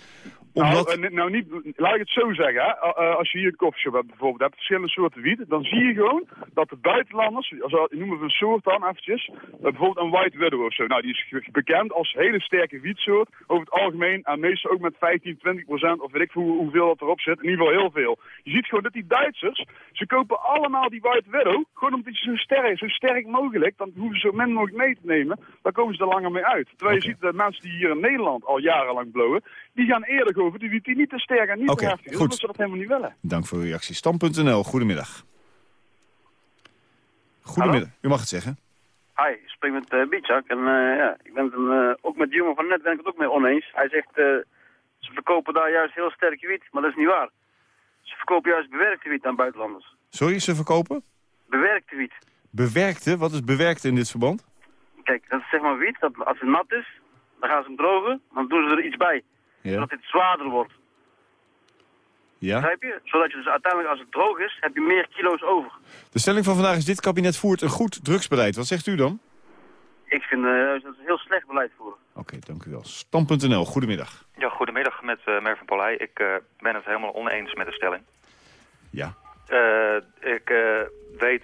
Omdat... Nou, nou, niet, laat ik het zo zeggen. Hè. als je hier een koffieshop hebt bijvoorbeeld, hebt verschillende soorten wiet. Dan zie je gewoon dat de buitenlanders, als we noemen we een soort dan eventjes. bijvoorbeeld een White Widow of zo. Nou, die is bekend als hele sterke wietsoort. Over het algemeen. En meestal ook met 15, 20 procent. Of weet ik hoe, hoeveel dat erop zit. In ieder geval heel veel. Je ziet gewoon dat die Duitsers, ze kopen allemaal die White Widow. Gewoon omdat die zo sterk, zo sterk mogelijk. Dan hoeven ze zo min mogelijk mee te nemen. Dan komen ze er langer mee uit. Terwijl je ziet dat mensen die hier in Nederland al jarenlang blowen. Die gaan eerder over die wiet die niet te sterk en niet okay, te heftig. Goed. Omdat ze dat helemaal niet willen. Dank voor uw reactie. Stam.nl, goedemiddag. Goedemiddag, Hallo? u mag het zeggen. Hi, ik spreek met uh, Bichak en uh, ja, ik ben het uh, ook met de jongen van net ben ik het ook mee oneens. Hij zegt, ze verkopen daar juist heel sterk wiet, maar dat is niet waar. Ze verkopen juist bewerkte wiet aan buitenlanders. Sorry, ze verkopen? Bewerkte wiet. Bewerkte? Wat is bewerkte in dit verband? Kijk, dat is zeg maar wiet, dat als het nat is, dan gaan ze hem drogen, dan doen ze er iets bij. Ja. Zodat het zwaarder wordt. Ja. Begrijp je? Zodat je dus uiteindelijk als het droog is, heb je meer kilo's over. De stelling van vandaag is dit kabinet voert een goed drugsbeleid. Wat zegt u dan? Ik vind uh, dat ze een heel slecht beleid voeren. Oké, okay, dank u wel. Stam.nl, goedemiddag. Ja, goedemiddag met uh, Mervin Polij. Ik uh, ben het helemaal oneens met de stelling. Ja. Ik weet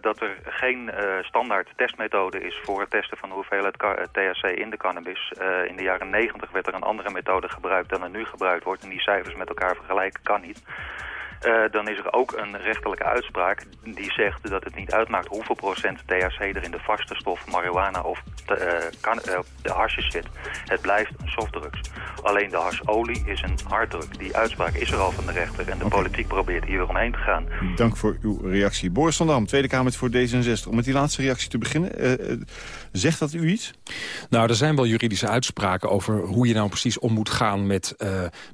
dat er geen standaard testmethode is voor het testen van de hoeveelheid THC in de cannabis. in de jaren 90 werd er een andere methode gebruikt dan er nu gebruikt wordt. En die cijfers met elkaar vergelijken kan niet. Uh, dan is er ook een rechterlijke uitspraak die zegt dat het niet uitmaakt hoeveel procent THC er in de vaste stof marihuana of de, uh, kan, uh, de harsjes zit. Het blijft een softdrugs. Alleen de harsolie is een harddruk. Die uitspraak is er al van de rechter en de okay. politiek probeert hier weer omheen te gaan. Dank voor uw reactie. Boris van Dam, Tweede Kamer voor D66. Om met die laatste reactie te beginnen, zegt dat u iets? Nou, er zijn wel juridische uitspraken over hoe je nou precies om moet gaan met,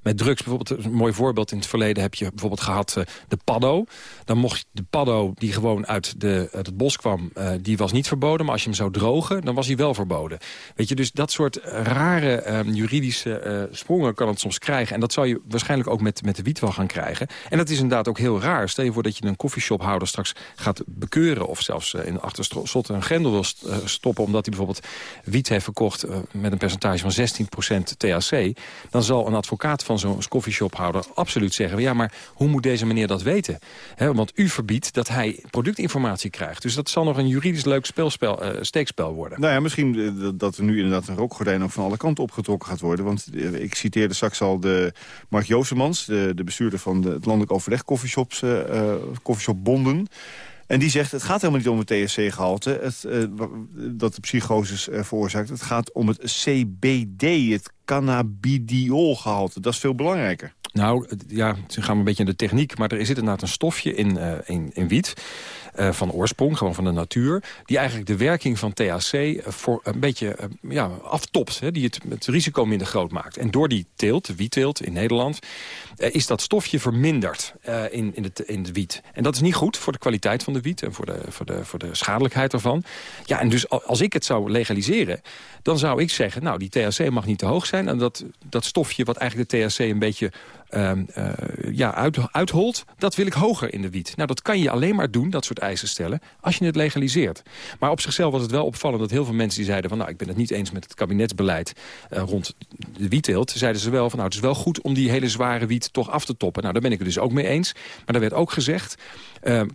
met drugs. Bijvoorbeeld een mooi voorbeeld in het verleden heb je bijvoorbeeld gehad had de paddo. Dan mocht de paddo die gewoon uit, de, het bos kwam, die was niet verboden. Maar als je hem zou drogen, dan was hij wel verboden. Weet je, dus dat soort rare ehm, juridische sprongen kan het soms krijgen. En dat zou je waarschijnlijk ook met, met de wiet wel gaan krijgen. En dat is inderdaad ook heel raar. Stel je voor dat je een koffieshophouder straks gaat bekeuren... of zelfs in de achterslot een grendel wil stoppen... omdat hij bijvoorbeeld wiet heeft verkocht met een percentage van 16% THC... dan zal een advocaat van zo'n coffeeshophouder absoluut zeggen... ja, maar hoe moet deze meneer dat weten? want u verbiedt dat hij productinformatie krijgt. Dus dat zal nog een juridisch leuk speelspel, uh, steekspel worden. Nou ja, misschien eh, dat er nu inderdaad een rookgordijn ook van alle kanten opgetrokken gaat worden. Want eh, ik citeerde straks al de Mark Joosemans, de, de bestuurder van de, het landelijk overleg coffeeshops, uh, coffeeshopbonden. En die zegt, het gaat helemaal niet om het THC-gehalte... Uh, dat de psychoses uh, veroorzaakt. Het gaat om het CBD, het cannabidiolgehalte. Dat is veel belangrijker. Nou, ja, ze gaan een beetje in de techniek. Maar er zit inderdaad een stofje in, uh, in, in wiet. Van oorsprong, gewoon van de natuur... die eigenlijk de werking van THC voor een beetje ja, aftopt. Hè, die het, het risico minder groot maakt. En door die teelt, de wietteelt in Nederland... Uh, is dat stofje verminderd in, in, het, in de wiet. En dat is niet goed voor de kwaliteit van de wiet... en voor de, voor de, voor de schadelijkheid ervan. Ja, en dus als ik het zou legaliseren... dan zou ik zeggen, nou, die THC mag niet te hoog zijn... en dat, dat stofje wat eigenlijk de THC een beetje uh, uh, ja, uit, uitholt, dat wil ik hoger in de wiet. Nou, dat kan je alleen maar doen, dat soort eisen stellen, als je het legaliseert. Maar op zichzelf was het wel opvallend dat heel veel mensen die zeiden van... nou, ik ben het niet eens met het kabinetsbeleid rond de wietteelt. Zeiden ze wel van, nou, het is wel goed om die hele zware wiet toch af te toppen. Nou, daar ben ik het dus ook mee eens. Maar er werd ook gezegd,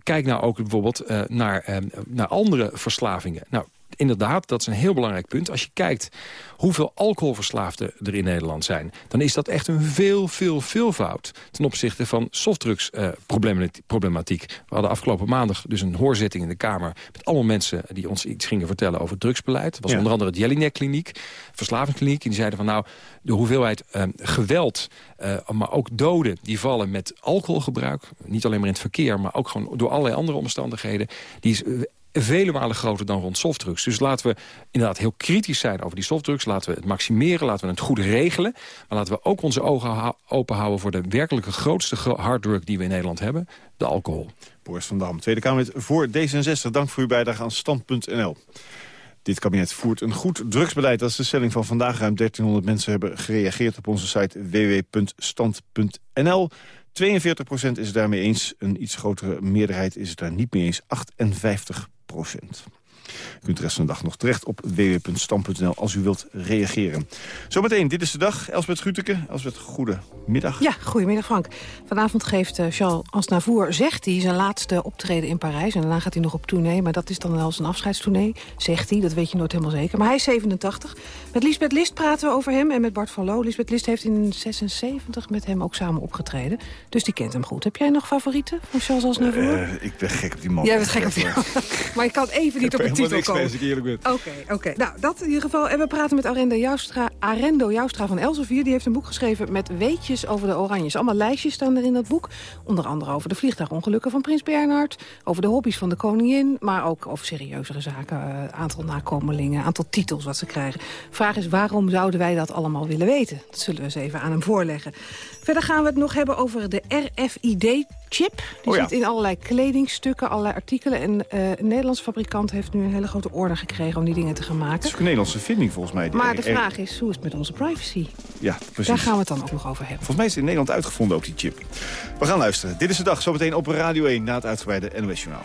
kijk nou ook bijvoorbeeld naar, naar andere verslavingen. Nou, inderdaad, dat is een heel belangrijk punt. Als je kijkt hoeveel alcoholverslaafden er in Nederland zijn... dan is dat echt een veel, veel, veel fout ten opzichte van softdrugsproblematiek. Uh, We hadden afgelopen maandag dus een hoorzitting in de Kamer... met allemaal mensen die ons iets gingen vertellen over drugsbeleid. Dat was onder andere het Jelinek-kliniek, verslavingskliniek. En die zeiden van nou, de hoeveelheid uh, geweld, uh, maar ook doden... die vallen met alcoholgebruik, niet alleen maar in het verkeer... maar ook gewoon door allerlei andere omstandigheden... die is vele malen groter dan rond softdrugs. Dus laten we inderdaad heel kritisch zijn over die softdrugs. Laten we het maximeren, laten we het goed regelen. Maar laten we ook onze ogen open houden voor de werkelijke grootste harddrug die we in Nederland hebben. De alcohol. Boris van Dam, Tweede Kamer voor D66. Dank voor uw bijdrage aan Stand.nl. Dit kabinet voert een goed drugsbeleid. Dat is de stelling van vandaag. Ruim 1300 mensen hebben gereageerd op onze site www.stand.nl. 42% is het daarmee eens. Een iets grotere meerderheid is het daar niet mee eens. 58 procent. U kunt de rest van de dag nog terecht op www.stam.nl als u wilt reageren. Zometeen, dit is de dag. Elsbeth Schuteke. Elsbeth, goedemiddag. Ja, goedemiddag Frank. Vanavond geeft uh, Charles Aznavour, zegt hij, zijn laatste optreden in Parijs. En daarna gaat hij nog op tournee, maar dat is dan wel zijn afscheidstournee. Zegt hij, dat weet je nooit helemaal zeker. Maar hij is 87. Met Lisbeth List praten we over hem en met Bart van Loo. Lisbeth List heeft in 76 met hem ook samen opgetreden. Dus die kent hem goed. Heb jij nog favorieten van Charles Aznavour? Uh, ik ben gek op die man. Jij bent gek op die man. maar ik kan even niet op het titel komen. Als ik eerlijk ben. Oké, oké. Nou, dat in ieder geval. En we praten met Arendo Joustra, Arendo Joustra van Elsevier. Die heeft een boek geschreven met weetjes over de Oranjes. Allemaal lijstjes staan er in dat boek. Onder andere over de vliegtuigongelukken van Prins Bernhard. Over de hobby's van de koningin. Maar ook over serieuzere zaken. Uh, aantal nakomelingen, aantal titels wat ze krijgen. Vraag is, waarom zouden wij dat allemaal willen weten? Dat zullen we eens even aan hem voorleggen. Verder gaan we het nog hebben over de RFID-chip. Die oh ja. zit in allerlei kledingstukken, allerlei artikelen. En uh, een Nederlandse fabrikant heeft nu een hele grote order gekregen om die dingen te gaan maken. Het is ook een Nederlandse vinding volgens mij. Maar de vraag is, hoe is het met onze privacy? Ja, precies. Daar gaan we het dan ook nog over hebben. Volgens mij is het in Nederland uitgevonden ook die chip. We gaan luisteren. Dit is de dag, zometeen op Radio 1 na het uitgebreide NOS Journaal.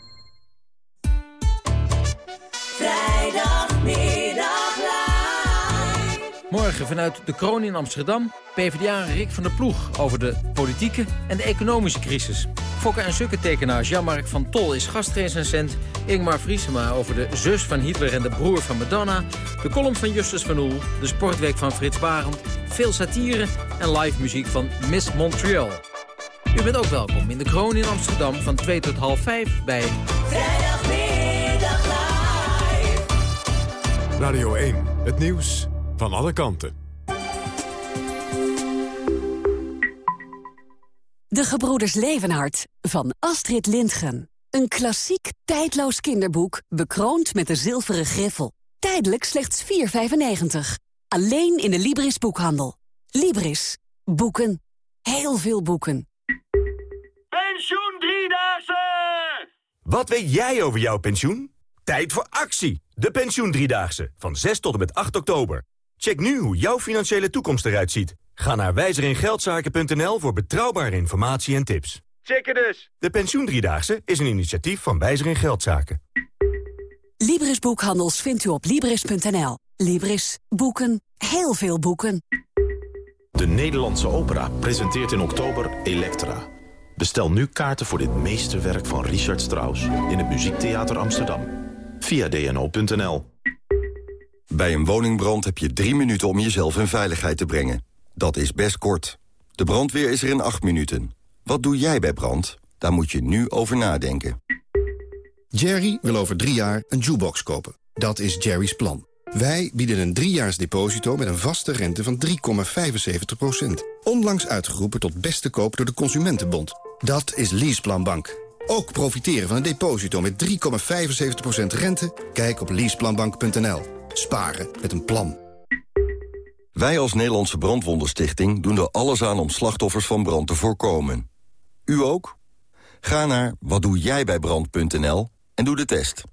Morgen vanuit de kroon in Amsterdam... PvdA Rick van der Ploeg over de politieke en de economische crisis. Fokker en sukkentekenaar Jean-Marc van Tol is gastrecensent. Ingmar Vriesema over de zus van Hitler en de broer van Madonna. De column van Justus van Oel. De sportweek van Frits Barend. Veel satire en live muziek van Miss Montreal. U bent ook welkom in de kroon in Amsterdam van 2 tot half 5 bij... Vrijdagmiddag live. Radio 1, het nieuws van alle kanten. De Gebroeders Levenhart van Astrid Lindgren. Een klassiek, tijdloos kinderboek, bekroond met de zilveren griffel. Tijdelijk slechts 4,95. Alleen in de Libris boekhandel. Libris. Boeken. Heel veel boeken. Pensioen Driedaagse! Wat weet jij over jouw pensioen? Tijd voor actie! De Pensioen Driedaagse, van 6 tot en met 8 oktober. Check nu hoe jouw financiële toekomst eruit ziet. Ga naar wijzeringeldzaken.nl voor betrouwbare informatie en tips. Checken dus! De Pensioen Driedaagse is een initiatief van Wijzer in Geldzaken. Libris Boekhandels vindt u op Libris.nl. Libris. Boeken. Heel veel boeken. De Nederlandse Opera presenteert in oktober Elektra. Bestel nu kaarten voor dit meesterwerk van Richard Strauss... in het Muziektheater Amsterdam. Via dno.nl. Bij een woningbrand heb je drie minuten om jezelf in veiligheid te brengen. Dat is best kort. De brandweer is er in acht minuten. Wat doe jij bij brand? Daar moet je nu over nadenken. Jerry wil over drie jaar een jukebox kopen. Dat is Jerry's plan. Wij bieden een driejaars deposito met een vaste rente van 3,75%. Onlangs uitgeroepen tot beste koop door de Consumentenbond. Dat is Leaseplan Bank. Ook profiteren van een deposito met 3,75% rente? Kijk op leaseplanbank.nl. Sparen met een plan. Wij als Nederlandse Brandwondenstichting doen er alles aan om slachtoffers van brand te voorkomen. U ook? Ga naar watdoejijbijbrand.nl en doe de test.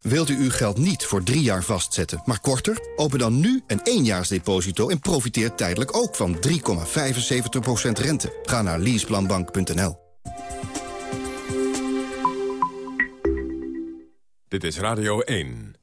Wilt u uw geld niet voor drie jaar vastzetten, maar korter? Open dan nu een éénjaarsdeposito en profiteer tijdelijk ook van 3,75% rente. Ga naar leaseplanbank.nl. Dit is Radio 1.